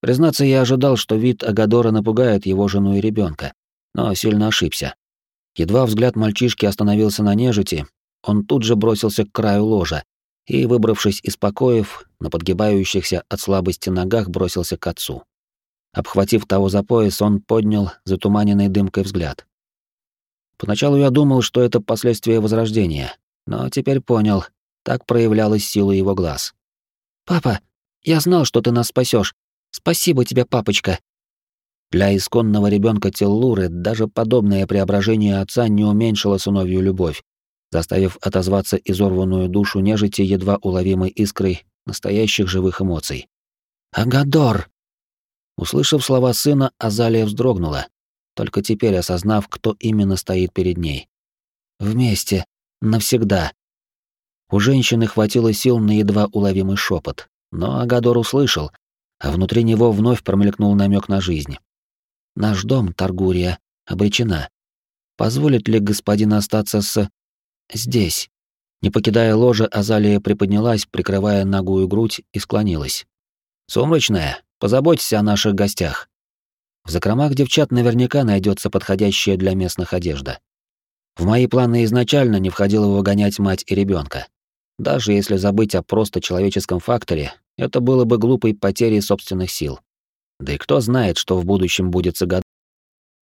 Признаться, я ожидал, что вид Агадора напугает его жену и ребенка, но сильно ошибся. Едва взгляд мальчишки остановился на нежити, он тут же бросился к краю ложа и, выбравшись из покоев, на подгибающихся от слабости ногах бросился к отцу. Обхватив того за пояс, он поднял затуманенный дымкой взгляд. Поначалу я думал, что это последствия возрождения, но теперь понял, так проявлялась сила его глаз. «Папа, я знал, что ты нас спасешь. Спасибо тебе, папочка!» Для исконного ребенка Теллуры даже подобное преображение отца не уменьшило сыновью любовь, заставив отозваться изорванную душу нежити едва уловимой искрой настоящих живых эмоций. «Агадор!» Услышав слова сына, Азалия вздрогнула, только теперь осознав, кто именно стоит перед ней. Вместе, навсегда. У женщины хватило сил на едва уловимый шепот, но Агадор услышал, а внутри него вновь промелькнул намек на жизнь. Наш дом, Таргурия, обречена. Позволит ли господин остаться с... здесь? Не покидая ложа, Азалия приподнялась, прикрывая ногую грудь, и склонилась. «Сумрачная, позаботься о наших гостях». В закромах девчат наверняка найдется подходящая для местных одежда. В мои планы изначально не входило выгонять мать и ребенка. Даже если забыть о просто человеческом факторе, это было бы глупой потерей собственных сил. Да и кто знает, что в будущем будет с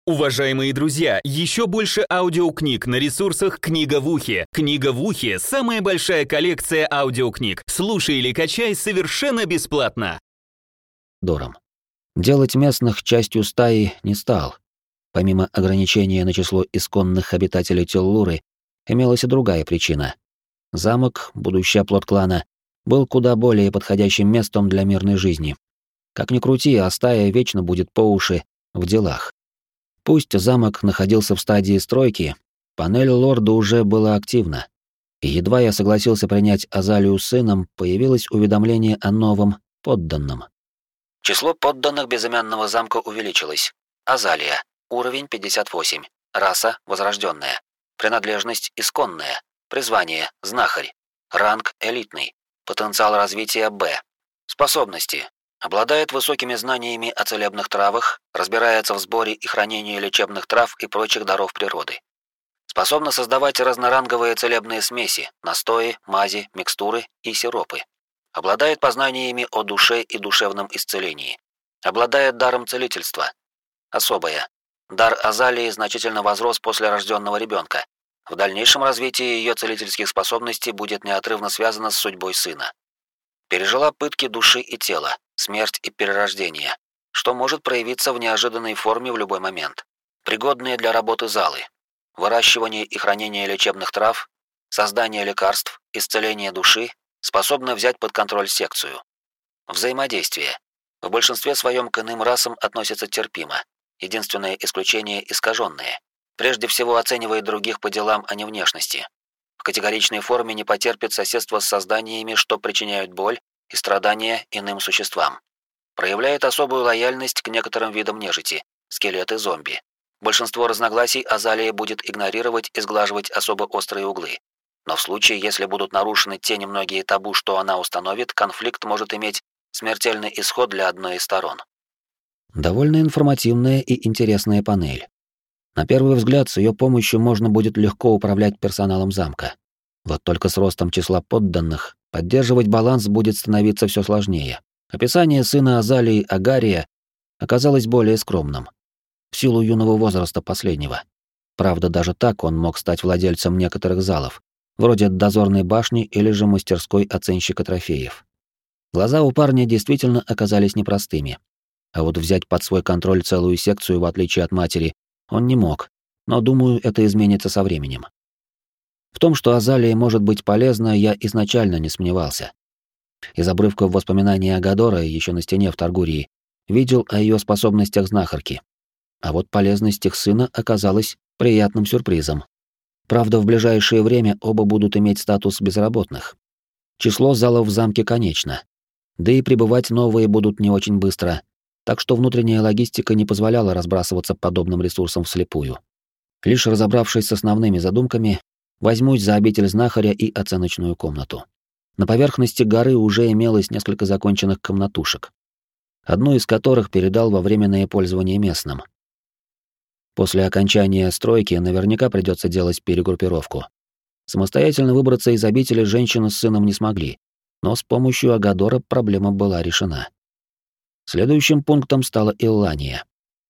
Уважаемые друзья, еще больше аудиокниг на ресурсах «Книга в ухе». «Книга в ухе» — самая большая коллекция аудиокниг. Слушай или качай совершенно бесплатно. Дором. Делать местных частью стаи не стал. Помимо ограничения на число исконных обитателей Теллуры, имелась и другая причина. Замок, будущий оплот клана, был куда более подходящим местом для мирной жизни. Как ни крути, а стая вечно будет по уши в делах. Пусть замок находился в стадии стройки, панель лорда уже была активна. И едва я согласился принять Азалию сыном, появилось уведомление о новом подданном. Число подданных безымянного замка увеличилось. Азалия. Уровень 58. Раса возрожденная. Принадлежность исконная. Призвание знахарь. Ранг элитный. Потенциал развития Б. Способности. Обладает высокими знаниями о целебных травах, разбирается в сборе и хранении лечебных трав и прочих даров природы. Способна создавать разноранговые целебные смеси, настои, мази, микстуры и сиропы. Обладает познаниями о душе и душевном исцелении. Обладает даром целительства. Особая. Дар Азалии значительно возрос после рожденного ребенка. В дальнейшем развитии ее целительских способностей будет неотрывно связано с судьбой сына. Пережила пытки души и тела, смерть и перерождение, что может проявиться в неожиданной форме в любой момент. Пригодные для работы залы, выращивание и хранение лечебных трав, создание лекарств, исцеление души, способны взять под контроль секцию. Взаимодействие. В большинстве своем к иным расам относятся терпимо. Единственное исключение – искаженные. Прежде всего оценивает других по делам, а не внешности. В категоричной форме не потерпит соседство с созданиями, что причиняют боль и страдания иным существам. Проявляет особую лояльность к некоторым видам нежити, скелеты зомби. Большинство разногласий Азалия будет игнорировать и сглаживать особо острые углы. Но в случае, если будут нарушены те немногие табу, что она установит, конфликт может иметь смертельный исход для одной из сторон. Довольно информативная и интересная панель. На первый взгляд, с ее помощью можно будет легко управлять персоналом замка. Вот только с ростом числа подданных Поддерживать баланс будет становиться все сложнее. Описание сына Азалии Агария оказалось более скромным. В силу юного возраста последнего. Правда, даже так он мог стать владельцем некоторых залов, вроде дозорной башни или же мастерской оценщика трофеев. Глаза у парня действительно оказались непростыми. А вот взять под свой контроль целую секцию, в отличие от матери, он не мог, но думаю, это изменится со временем. В том, что Азалия может быть полезна, я изначально не сомневался. Из обрывков воспоминаний Агадора еще на стене в Таргурии видел о ее способностях знахарки. А вот полезность их сына оказалась приятным сюрпризом. Правда, в ближайшее время оба будут иметь статус безработных. Число залов в замке конечно. Да и прибывать новые будут не очень быстро, так что внутренняя логистика не позволяла разбрасываться подобным ресурсом вслепую. Лишь разобравшись с основными задумками, Возьмусь за обитель знахаря и оценочную комнату. На поверхности горы уже имелось несколько законченных комнатушек, одну из которых передал во временное пользование местным. После окончания стройки наверняка придется делать перегруппировку. Самостоятельно выбраться из обители женщины с сыном не смогли, но с помощью Агадора проблема была решена. Следующим пунктом стала Иллания.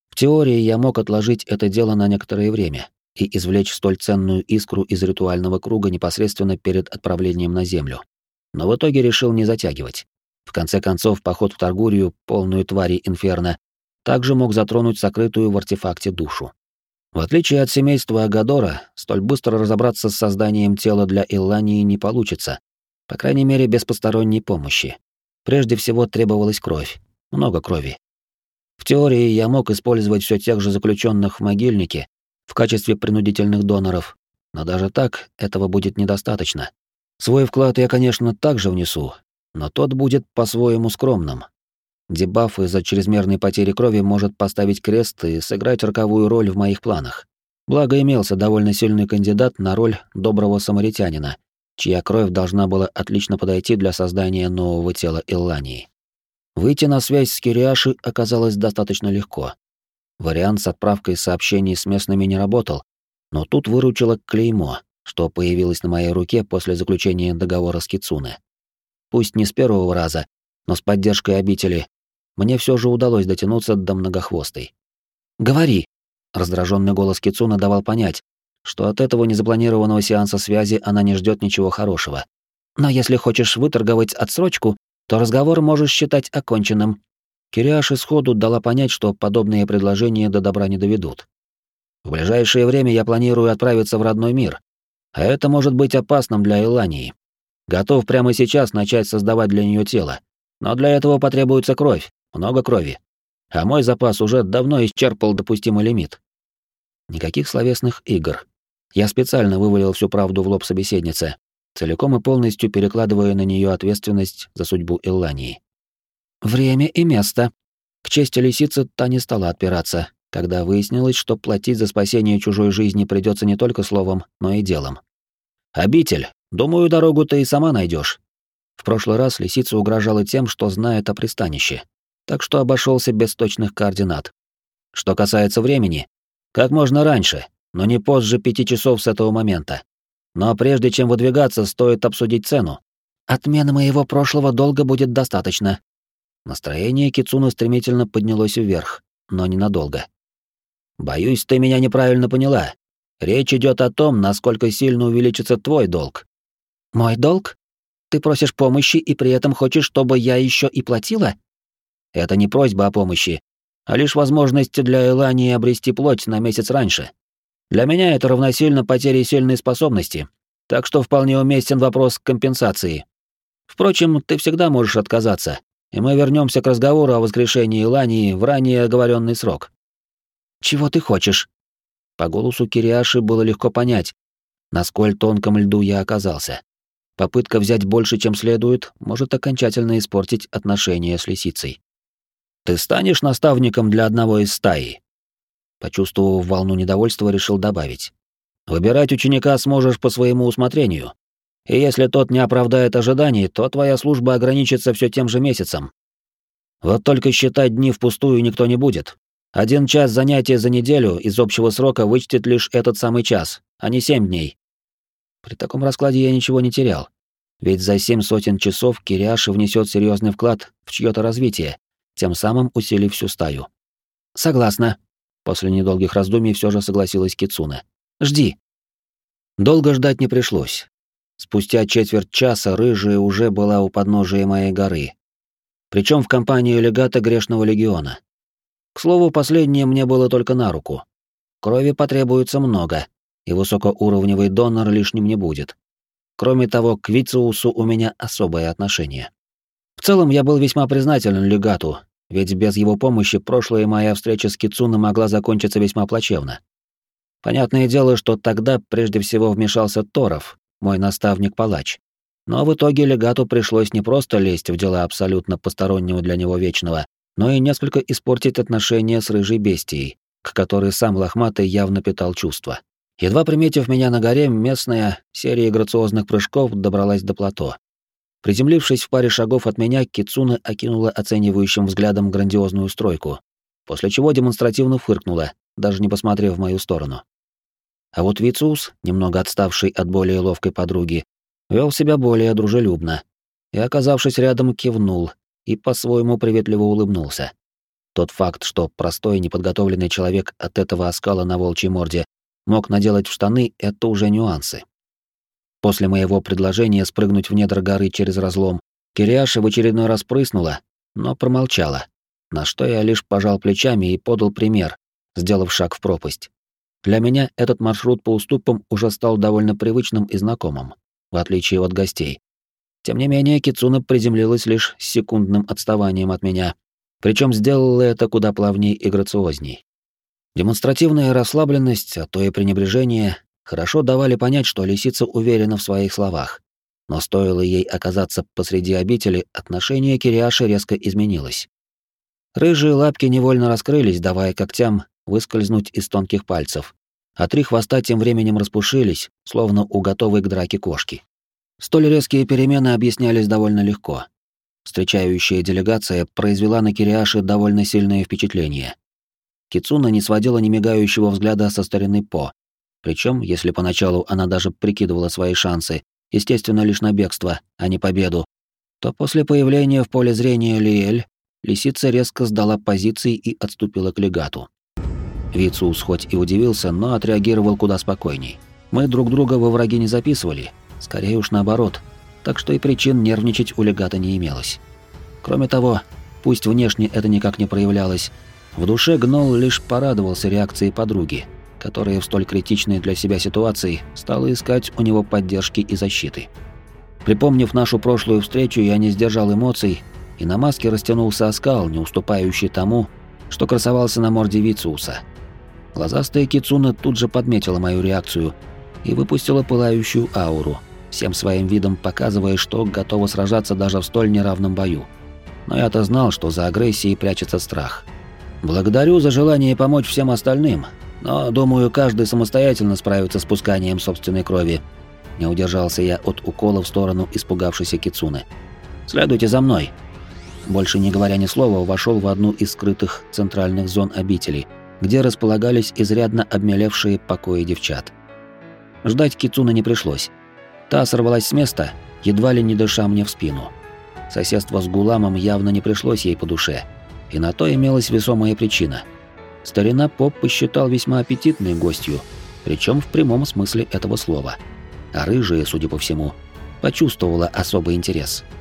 В теории я мог отложить это дело на некоторое время, и извлечь столь ценную искру из ритуального круга непосредственно перед отправлением на Землю. Но в итоге решил не затягивать. В конце концов, поход в Таргурию, полную твари Инферно, также мог затронуть сокрытую в артефакте душу. В отличие от семейства Агадора, столь быстро разобраться с созданием тела для Иллании не получится, по крайней мере, без посторонней помощи. Прежде всего требовалась кровь, много крови. В теории я мог использовать все тех же заключенных в могильнике, в качестве принудительных доноров, но даже так этого будет недостаточно. Свой вклад я, конечно, также внесу, но тот будет по-своему скромным. Дебаф из-за чрезмерной потери крови может поставить крест и сыграть роковую роль в моих планах. Благо имелся довольно сильный кандидат на роль доброго самаритянина, чья кровь должна была отлично подойти для создания нового тела Иллании. Выйти на связь с Кириаши оказалось достаточно легко. Вариант с отправкой сообщений с местными не работал, но тут выручило клеймо, что появилось на моей руке после заключения договора с Кицуне. Пусть не с первого раза, но с поддержкой обители мне все же удалось дотянуться до многохвостой. «Говори!» — раздраженный голос Кицуна давал понять, что от этого незапланированного сеанса связи она не ждет ничего хорошего. «Но если хочешь выторговать отсрочку, то разговор можешь считать оконченным». Кириаши сходу дала понять, что подобные предложения до добра не доведут. В ближайшее время я планирую отправиться в родной мир, а это может быть опасным для Илании. Готов прямо сейчас начать создавать для нее тело, но для этого потребуется кровь, много крови. А мой запас уже давно исчерпал допустимый лимит. Никаких словесных игр. Я специально вывалил всю правду в лоб собеседнице, целиком и полностью перекладывая на нее ответственность за судьбу Иллании. Время и место. К чести лисицы та не стала отпираться, когда выяснилось, что платить за спасение чужой жизни придется не только словом, но и делом. «Обитель, думаю, дорогу ты и сама найдешь. В прошлый раз лисица угрожала тем, что знает о пристанище, так что обошелся без точных координат. Что касается времени, как можно раньше, но не позже пяти часов с этого момента. Но прежде чем выдвигаться, стоит обсудить цену. Отмены моего прошлого долга будет достаточно. Настроение Кицуны стремительно поднялось вверх, но ненадолго. Боюсь, ты меня неправильно поняла. Речь идет о том, насколько сильно увеличится твой долг. Мой долг? Ты просишь помощи и при этом хочешь, чтобы я еще и платила? Это не просьба о помощи, а лишь возможность для Элании обрести плоть на месяц раньше. Для меня это равносильно потере сильной способности, так что вполне уместен вопрос компенсации. Впрочем, ты всегда можешь отказаться, и мы вернемся к разговору о воскрешении Элании в ранее оговоренный срок. Чего ты хочешь? По голосу Кириаши было легко понять, на сколь тонком льду я оказался. Попытка взять больше, чем следует, может окончательно испортить отношения с лисицей. Ты станешь наставником для одного из стаи? Почувствовав волну недовольства, решил добавить. Выбирать ученика сможешь по своему усмотрению. И если тот не оправдает ожиданий, то твоя служба ограничится все тем же месяцем. Вот только считать дни впустую никто не будет. Один час занятия за неделю из общего срока вычтет лишь этот самый час, а не семь дней. При таком раскладе я ничего не терял. Ведь за семь сотен часов Кириаши внесет серьезный вклад в чье-то развитие, тем самым усилив всю стаю. Согласна. После недолгих раздумий все же согласилась Кицуна. Жди. Долго ждать не пришлось. Спустя четверть часа рыжая уже была у подножия моей горы. Причем в компании легата Грешного легиона. К слову, последнее мне было только на руку. Крови потребуется много, и высокоуровневый донор лишним не будет. Кроме того, к Вициусу у меня особое отношение. В целом, я был весьма признателен легату, ведь без его помощи прошлая моя встреча с Кицуной могла закончиться весьма плачевно. Понятное дело, что тогда прежде всего вмешался Торов, мой наставник-палач. Но в итоге легату пришлось не просто лезть в дела абсолютно постороннего для него вечного, но и несколько испортить отношения с рыжей бестией, к которой сам лохматый явно питал чувства. Едва приметив меня на горе, местная серия грациозных прыжков добралась до плато. Приземлившись в паре шагов от меня, Кицуна окинула оценивающим взглядом грандиозную стройку, после чего демонстративно фыркнула, даже не посмотрев в мою сторону. А вот Вицус, немного отставший от более ловкой подруги, вел себя более дружелюбно и, оказавшись рядом, кивнул, и по-своему приветливо улыбнулся. Тот факт, что простой неподготовленный человек от этого оскала на волчьей морде мог наделать в штаны, это уже нюансы. После моего предложения спрыгнуть в недр горы через разлом, Кириаша в очередной раз прыснула, но промолчала, на что я лишь пожал плечами и подал пример, сделав шаг в пропасть. Для меня этот маршрут по уступам уже стал довольно привычным и знакомым, в отличие от гостей, тем не менее, Кицуна приземлилась лишь с секундным отставанием от меня, причем сделала это куда плавнее и грациозней. Демонстративная расслабленность, а то и пренебрежение хорошо давали понять, что лисица уверена в своих словах. Но стоило ей оказаться посреди обители, отношение Кириаши резко изменилось. Рыжие лапки невольно раскрылись, давая когтям выскользнуть из тонких пальцев, а три хвоста тем временем распушились, словно у готовой к драке кошки. Столь резкие перемены объяснялись довольно легко. Встречающая делегация произвела на Кириаши довольно сильное впечатление. Кицуна не сводила немигающего взгляда со стороны По. Причем, если поначалу она даже прикидывала свои шансы, естественно, лишь на бегство, а не победу, то после появления в поле зрения Лиэль лисица резко сдала позиции и отступила к легату. Вицус хоть и удивился, но отреагировал куда спокойней. Мы друг друга во враги не записывали, скорее уж наоборот, так что и причин нервничать у легата не имелось. Кроме того, пусть внешне это никак не проявлялось, в душе Гнол лишь порадовался реакции подруги, которая в столь критичной для себя ситуации стала искать у него поддержки и защиты. Припомнив нашу прошлую встречу, я не сдержал эмоций, и на маске растянулся оскал, не уступающий тому, что красовался на морде Вициуса. Глазастая Кицуна тут же подметила мою реакцию и выпустила пылающую ауру, всем своим видом показывая, что готова сражаться даже в столь неравном бою. Но я-то знал, что за агрессией прячется страх — Благодарю за желание помочь всем остальным, но, думаю, каждый самостоятельно справится с пусканием собственной крови. Не удержался я от укола в сторону испугавшейся Кицуны. Следуйте за мной. Больше не говоря ни слова, вошел в одну из скрытых центральных зон обители, где располагались изрядно обмелевшие покои девчат. Ждать Кицуны не пришлось. Та сорвалась с места, едва ли не дыша мне в спину. Соседство с Гуламом явно не пришлось ей по душе — и на то имелась весомая причина. Старина Поп посчитал весьма аппетитной гостью, причем в прямом смысле этого слова. А рыжая, судя по всему, почувствовала особый интерес –